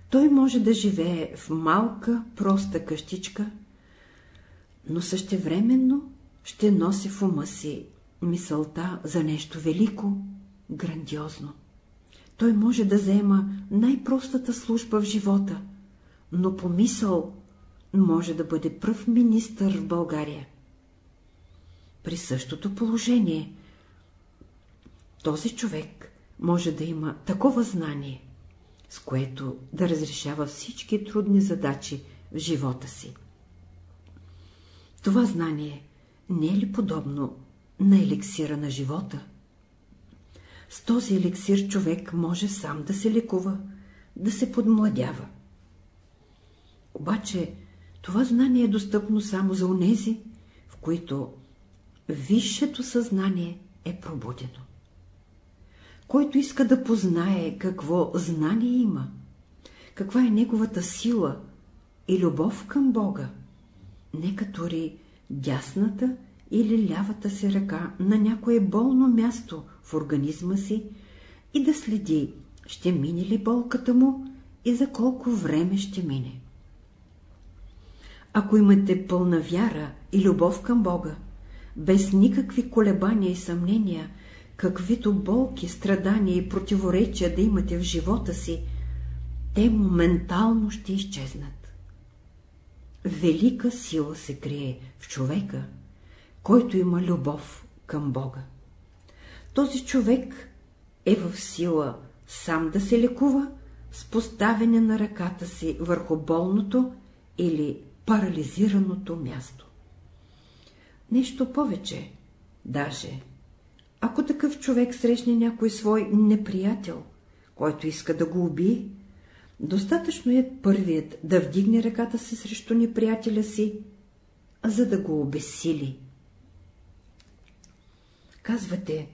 Той може да живее в малка, проста къщичка, но същевременно ще носи в ума си мисълта за нещо велико, грандиозно. Той може да заема най-простата служба в живота, но по мисъл може да бъде пръв министър в България. При същото положение този човек може да има такова знание, с което да разрешава всички трудни задачи в живота си. Това знание не е ли подобно на еликсира на живота? С този еликсир човек може сам да се лекува, да се подмладява. Обаче това знание е достъпно само за онези, в които висшето съзнание е пробудено. Който иска да познае какво знание има, каква е неговата сила и любов към Бога, нека тори дясната или лявата си ръка на някое болно място в организма си и да следи, ще мине ли болката му и за колко време ще мине. Ако имате пълна вяра и любов към Бога, без никакви колебания и съмнения, каквито болки, страдания и противоречия да имате в живота си, те моментално ще изчезнат. Велика сила се крие в човека, който има любов към Бога. Този човек е в сила сам да се лекува с поставяне на ръката си върху болното или парализираното място. Нещо повече, даже, ако такъв човек срещне някой свой неприятел, който иска да го убие, достатъчно е първият да вдигне ръката си срещу неприятеля си, за да го обесили. Казвате,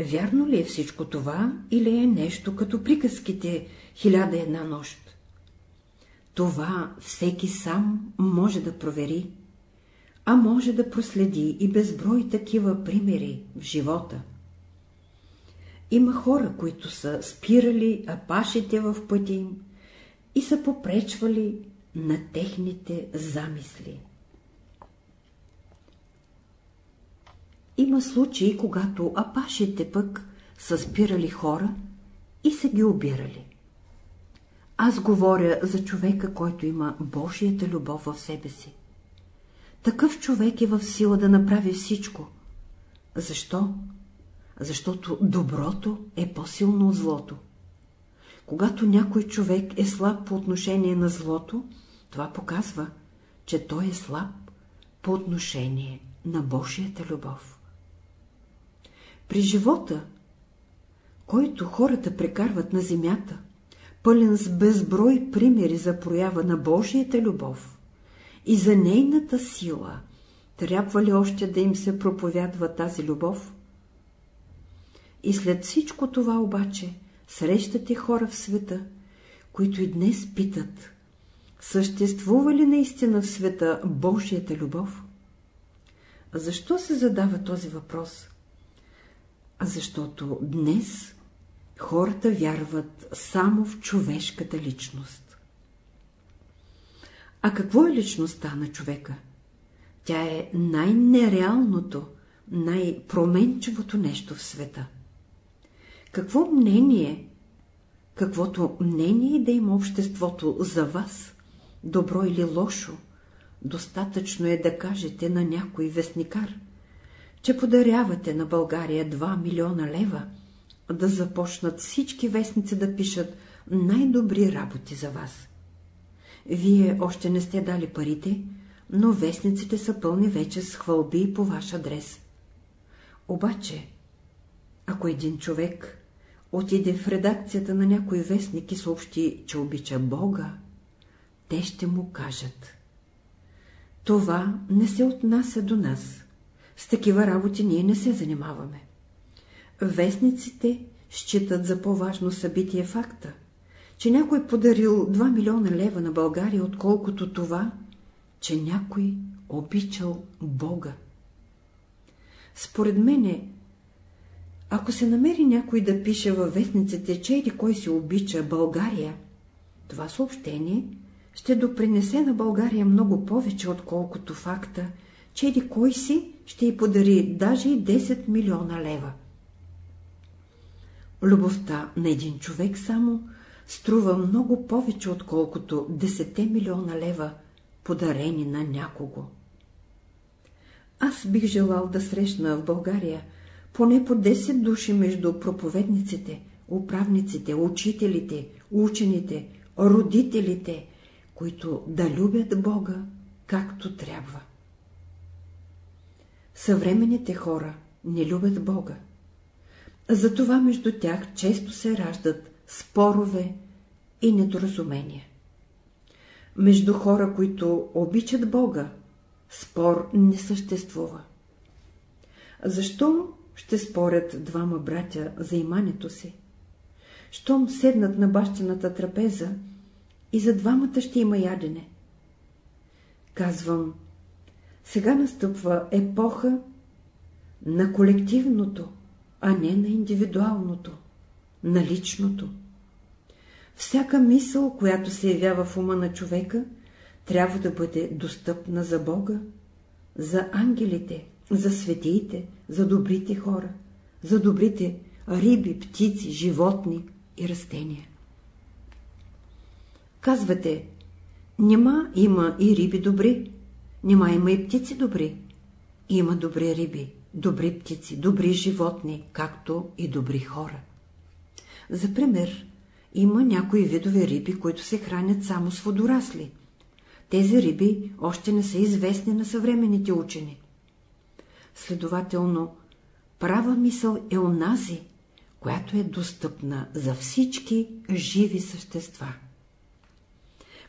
вярно ли е всичко това, или е нещо като приказките «Хиляда една нощ»? Това всеки сам може да провери, а може да проследи и безброй такива примери в живота. Има хора, които са спирали апашите в пътя им и са попречвали на техните замисли. Има случаи, когато апашите пък са спирали хора и са ги обирали. Аз говоря за човека, който има Божията любов в себе си. Такъв човек е в сила да направи всичко. Защо? Защото доброто е по-силно от злото. Когато някой човек е слаб по отношение на злото, това показва, че той е слаб по отношение на Божията любов. При живота, който хората прекарват на земята, пълен с безброй примери за проява на Божията любов и за нейната сила, трябва ли още да им се проповядва тази любов? И след всичко това обаче срещате хора в света, които и днес питат, съществува ли наистина в света Божията любов? Защо се задава този въпрос? Защото днес хората вярват само в човешката личност. А какво е личността на човека? Тя е най-нереалното, най-променчивото нещо в света. Какво мнение, каквото мнение да има обществото за вас, добро или лошо, достатъчно е да кажете на някой вестникар, че подарявате на България 2 милиона лева, да започнат всички вестници да пишат най-добри работи за вас. Вие още не сте дали парите, но вестниците са пълни вече с хвалби по ваш адрес. Обаче, ако един човек отиде в редакцията на някой вестник и съобщи, че обича Бога, те ще му кажат. Това не се отнася до нас. С такива работи ние не се занимаваме. Вестниците считат за по-важно събитие факта, че някой подарил 2 милиона лева на България, отколкото това, че някой обичал Бога. Според мене, ако се намери някой да пише във вестниците, че или кой си обича България, това съобщение ще допринесе на България много повече, отколкото факта, че или кой си ще й подари даже и 10 милиона лева. Любовта на един човек само струва много повече, отколкото 10 милиона лева, подарени на някого. Аз бих желал да срещна в България поне по 10 души между проповедниците, управниците, учителите, учените, родителите, които да любят Бога както трябва. Съвременните хора не любят Бога. Затова между тях често се раждат спорове и недоразумения. Между хора, които обичат Бога, спор не съществува. Защо ще спорят двама братя за имането си? Щом седнат на бащината трапеза и за двамата ще има ядене. Казвам, сега настъпва епоха на колективното, а не на индивидуалното, на личното. Всяка мисъл, която се явява в ума на човека, трябва да бъде достъпна за Бога, за ангелите, за светиите, за добрите хора, за добрите риби, птици, животни и растения. Казвате, нема има и риби добри, нема има и птици добри. Има добри риби, добри птици, добри животни, както и добри хора. За пример, има някои видове риби, които се хранят само с водорасли. Тези риби още не са известни на съвременните учени. Следователно, права мисъл е онази, която е достъпна за всички живи същества.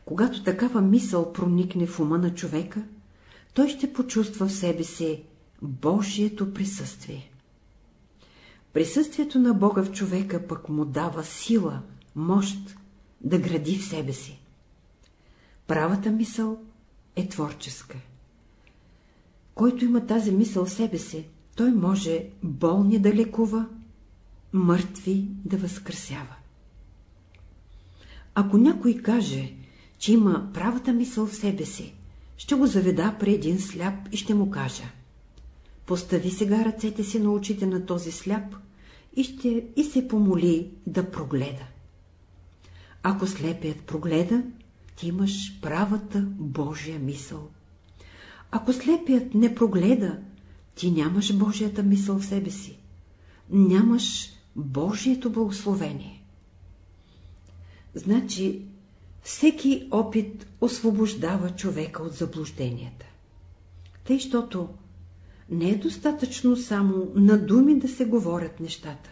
Когато такава мисъл проникне в ума на човека, той ще почувства в себе си Божието присъствие. Присъствието на Бога в човека пък му дава сила, мощ да гради в себе си. Правата мисъл е творческа. Който има тази мисъл в себе си, той може болни да лекува, мъртви да възкръсява. Ако някой каже, че има правата мисъл в себе си, ще го заведа при един сляп и ще му кажа. Постави сега ръцете си на очите на този сляп и, ще, и се помоли да прогледа. Ако слепият прогледа, ти имаш правата Божия мисъл. Ако слепият не прогледа, ти нямаш Божията мисъл в себе си. Нямаш Божието благословение. Значи, всеки опит освобождава човека от заблужденията. Тъй, щото не е достатъчно само на думи да се говорят нещата,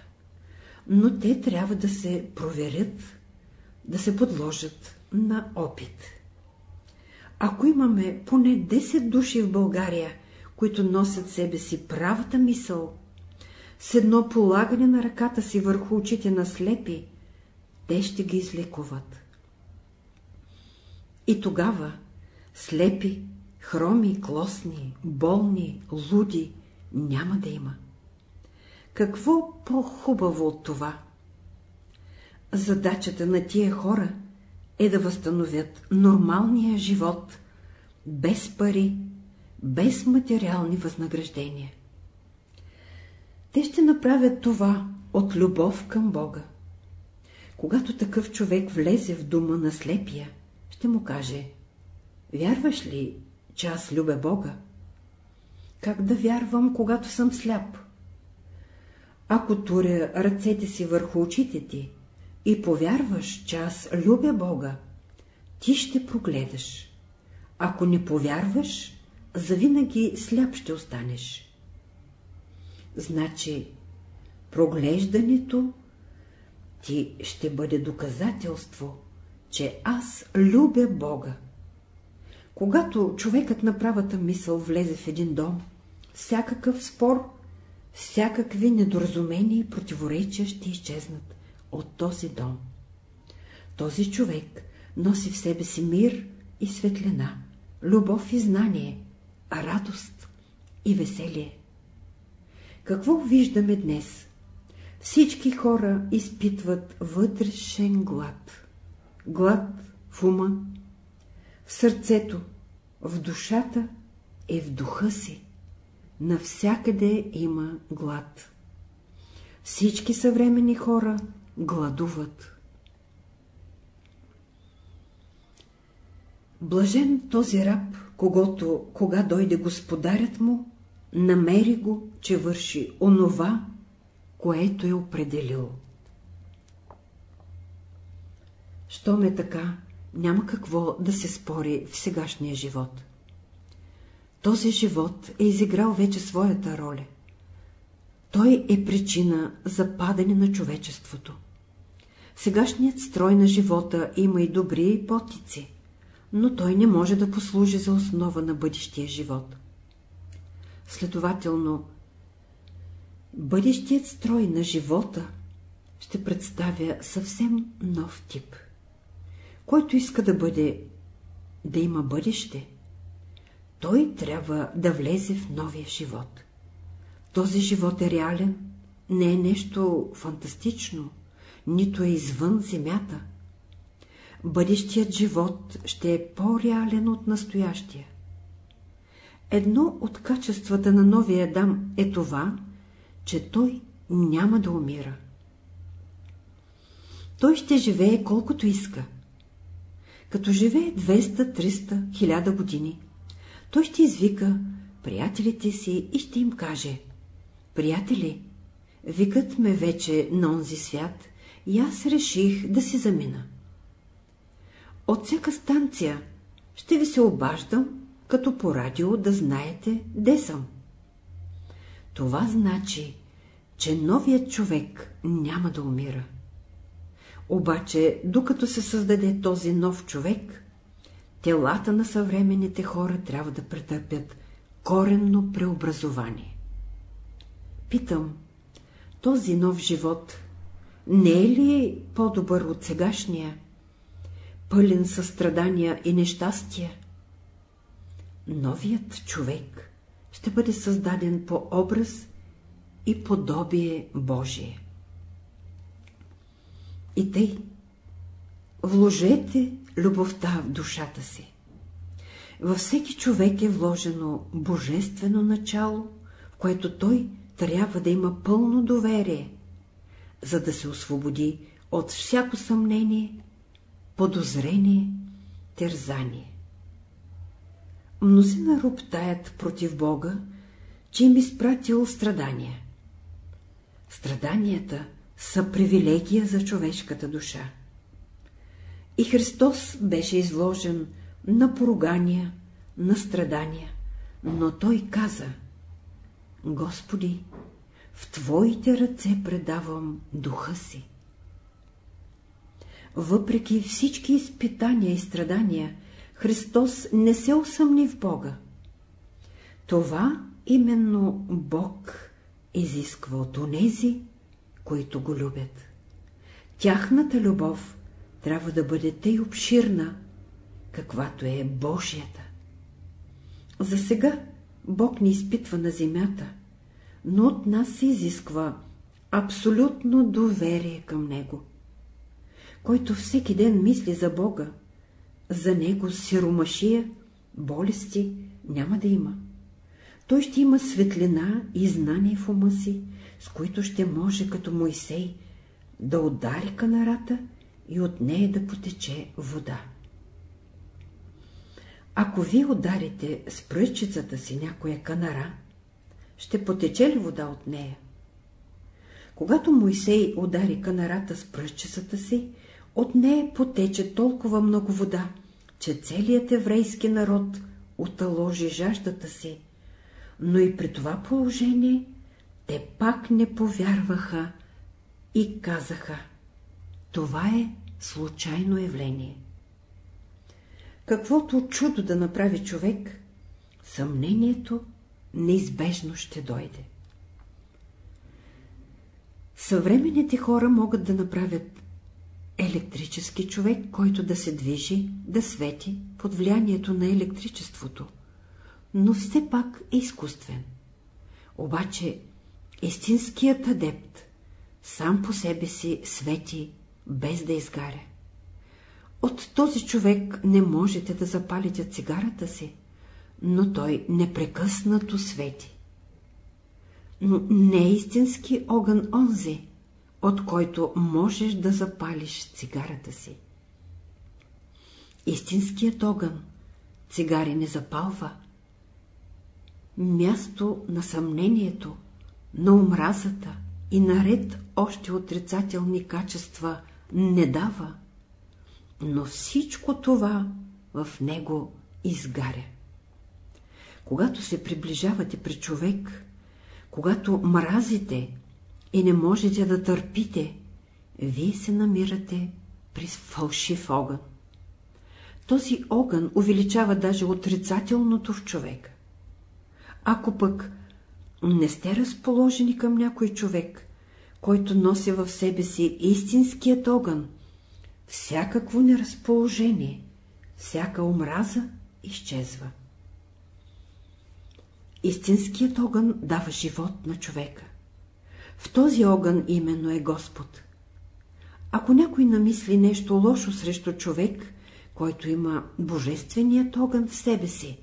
но те трябва да се проверят, да се подложат на опит. Ако имаме поне 10 души в България, които носят себе си правата мисъл, с едно полагане на ръката си върху очите на слепи, те ще ги излекуват. И тогава слепи, хроми, клосни, болни, луди няма да има. Какво по-хубаво от това? Задачата на тия хора е да възстановят нормалния живот, без пари, без материални възнаграждения. Те ще направят това от любов към Бога. Когато такъв човек влезе в дума на слепия, ще му каже, вярваш ли, че аз любя Бога? как да вярвам, когато съм сляп? Ако туря ръцете си върху очите ти и повярваш, че аз любя Бога, ти ще прогледаш. Ако не повярваш, завинаги сляп ще останеш. Значи, проглеждането ти ще бъде доказателство, че аз любя Бога. Когато човекът на правата мисъл влезе в един дом, всякакъв спор, всякакви недоразумения и противоречия ще изчезнат от този дом. Този човек носи в себе си мир и светлина, любов и знание, радост и веселие. Какво виждаме днес? Всички хора изпитват вътрешен глад. Глад в ума, в сърцето, в душата и в духа си. Навсякъде има глад. Всички съвремени хора гладуват. Блажен този раб, когато, кога дойде господарят му, намери го, че върши онова, което е определил. Щом е така, няма какво да се спори в сегашния живот. Този живот е изиграл вече своята роля. Той е причина за падане на човечеството. Сегашният строй на живота има и добри потици, но той не може да послужи за основа на бъдещия живот. Следователно, бъдещият строй на живота ще представя съвсем нов тип. Който иска да бъде, да има бъдеще, той трябва да влезе в новия живот. Този живот е реален, не е нещо фантастично, нито е извън земята. Бъдещият живот ще е по-реален от настоящия. Едно от качествата на новия Адам е това, че той няма да умира. Той ще живее колкото иска. Като живее 200, 300, 1000 години, той ще извика приятелите си и ще им каже Приятели, викат ме вече на онзи свят и аз реших да си замина. От всяка станция ще ви се обаждам, като по радио да знаете, де съм. Това значи, че новият човек няма да умира. Обаче, докато се създаде този нов човек, телата на съвременните хора трябва да претърпят коренно преобразование. Питам, този нов живот не е ли по-добър от сегашния, пълен състрадания и нещастия? Новият човек ще бъде създаден по образ и подобие Божие. И тъй, вложете любовта в душата си. Във всеки човек е вложено божествено начало, в което той трябва да има пълно доверие, за да се освободи от всяко съмнение, подозрение, терзание. Мнозина роптаят против Бога, че им изпратил страдания. Страданията са привилегия за човешката душа. И Христос беше изложен на поругания, на страдания, но Той каза Господи, в Твоите ръце предавам духа си. Въпреки всички изпитания и страдания, Христос не се усъмни в Бога. Това именно Бог изисква от онези, които го любят. Тяхната любов трябва да бъде тъй обширна, каквато е Божията. За сега Бог ни изпитва на земята, но от нас се изисква абсолютно доверие към Него. Който всеки ден мисли за Бога, за Него сиромашия, болести няма да има. Той ще има светлина и знание в ума си, с които ще може като Моисей да удари канарата и от нея да потече вода. Ако вие ударите с пръчицата си някоя канара, ще потече ли вода от нея? Когато Моисей удари канарата с пръщицата си, от нея потече толкова много вода, че целият еврейски народ оталожи жаждата си, но и при това положение те пак не повярваха и казаха — това е случайно явление. Каквото чудо да направи човек, съмнението неизбежно ще дойде. Съвременните хора могат да направят електрически човек, който да се движи, да свети под влиянието на електричеството, но все пак е изкуствен. Обаче истинският адепт сам по себе си свети, без да изгаря. От този човек не можете да запалите цигарата си, но той непрекъснато свети. Но не е истински огън онзи, от който можеш да запалиш цигарата си. Истинският огън цигари не запалва. Място на съмнението, на омразата и наред още отрицателни качества не дава, но всичко това в него изгаря. Когато се приближавате при човек, когато мразите и не можете да търпите, вие се намирате при фалшив огън. Този огън увеличава даже отрицателното в човека. Ако пък не сте разположени към някой човек, който носи в себе си истинският огън, всякакво неразположение, всяка омраза изчезва. Истинският огън дава живот на човека. В този огън именно е Господ. Ако някой намисли нещо лошо срещу човек, който има божественият огън в себе си,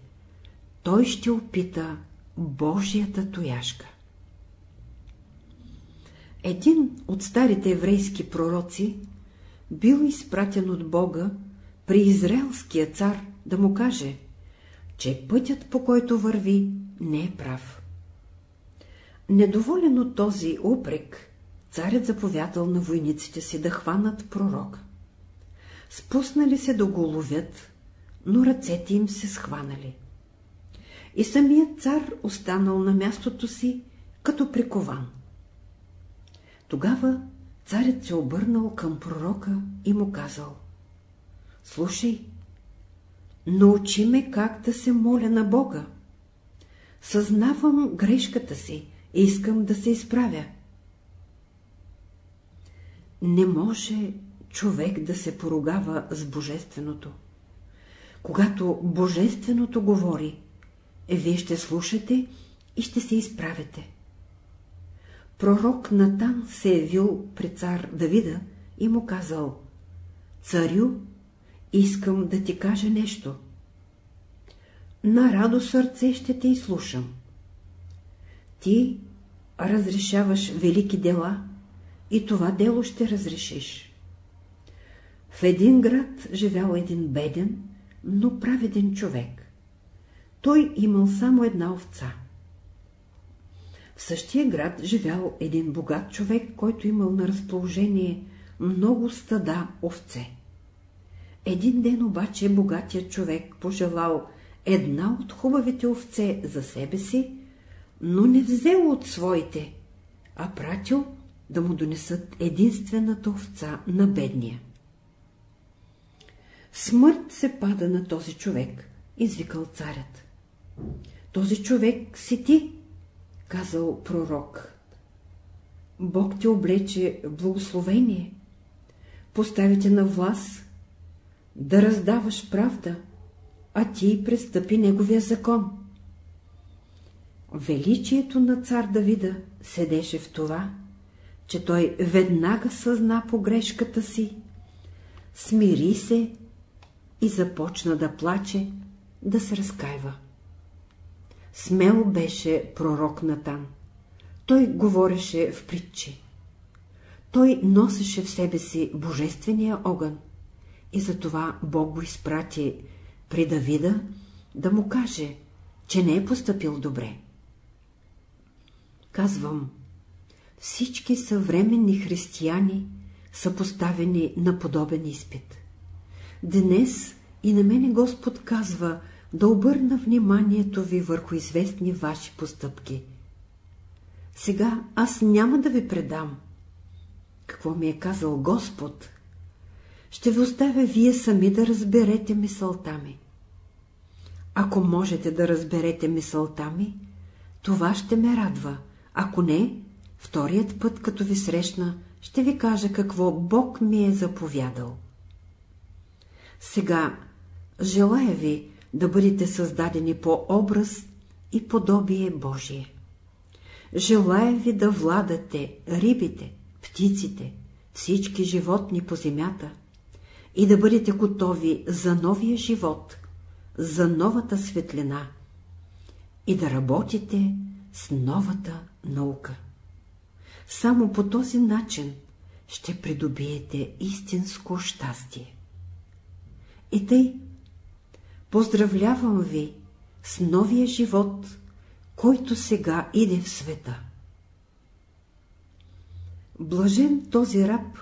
той ще опита Божията тояшка. Един от старите еврейски пророци бил изпратен от Бога при израелския цар да му каже, че пътят по който върви не е прав. Недоволен от този упрек, царят заповядал на войниците си да хванат пророка. Спуснали се да го ловят, но ръцете им се схванали. И самият цар останал на мястото си, като прикован. Тогава царят се обърнал към пророка и му казал — Слушай, научи ме как да се моля на Бога. Съзнавам грешката си и искам да се изправя. Не може човек да се поругава с Божественото. Когато Божественото говори, вие ще слушате и ще се изправите. Пророк Натан се е явил при цар Давида и му казал Царю, искам да ти кажа нещо. На радо сърце ще те изслушам. Ти разрешаваш велики дела и това дело ще разрешиш. В един град живял един беден, но праведен човек. Той имал само една овца. В същия град живял един богат човек, който имал на разположение много стада овце. Един ден обаче богатият човек пожелал една от хубавите овце за себе си, но не взел от своите, а пратил да му донесат единствената овца на бедния. Смърт се пада на този човек, извикал царят. Този човек си ти, казал пророк. Бог те облече в благословение, поставите на власт, да раздаваш правда, а ти престъпи неговия закон. Величието на цар Давида седеше в това, че той веднага съзна погрешката си, смири се и започна да плаче, да се разкаива. Смел беше пророк Натан. Той говореше в притчи. Той носеше в себе си божествения огън и затова Бог го изпрати при Давида да му каже, че не е поступил добре. казвам, всички съвременни християни са поставени на подобен изпит. Днес и на мене Господ казва да обърна вниманието ви върху известни ваши постъпки. Сега аз няма да ви предам. Какво ми е казал Господ? Ще ви оставя вие сами да разберете мисълта ми. Ако можете да разберете мисълта ми, това ще ме радва. Ако не, вторият път, като ви срещна, ще ви кажа какво Бог ми е заповядал. Сега желая ви да бъдете създадени по образ и подобие Божие. Желая ви да владате рибите, птиците, всички животни по земята и да бъдете готови за новия живот, за новата светлина и да работите с новата наука. Само по този начин ще придобиете истинско щастие. И тъй, поздравлявам ви с новия живот, който сега иде в света. Блажен този раб,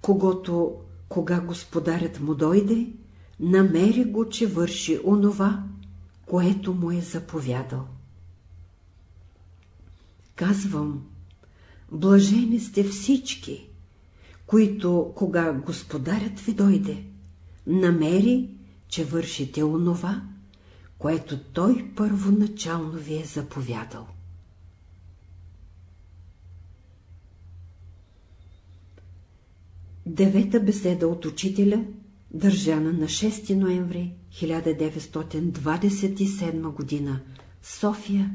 когато, кога господарят му дойде, намери го, че върши онова, което му е заповядал. Казвам, блажени сте всички, които, кога господарят ви дойде, намери, че вършите онова, което той първоначално ви е заповядал. Девета беседа от учителя, държана на 6 ноември 1927 г. София,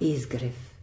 Изгрев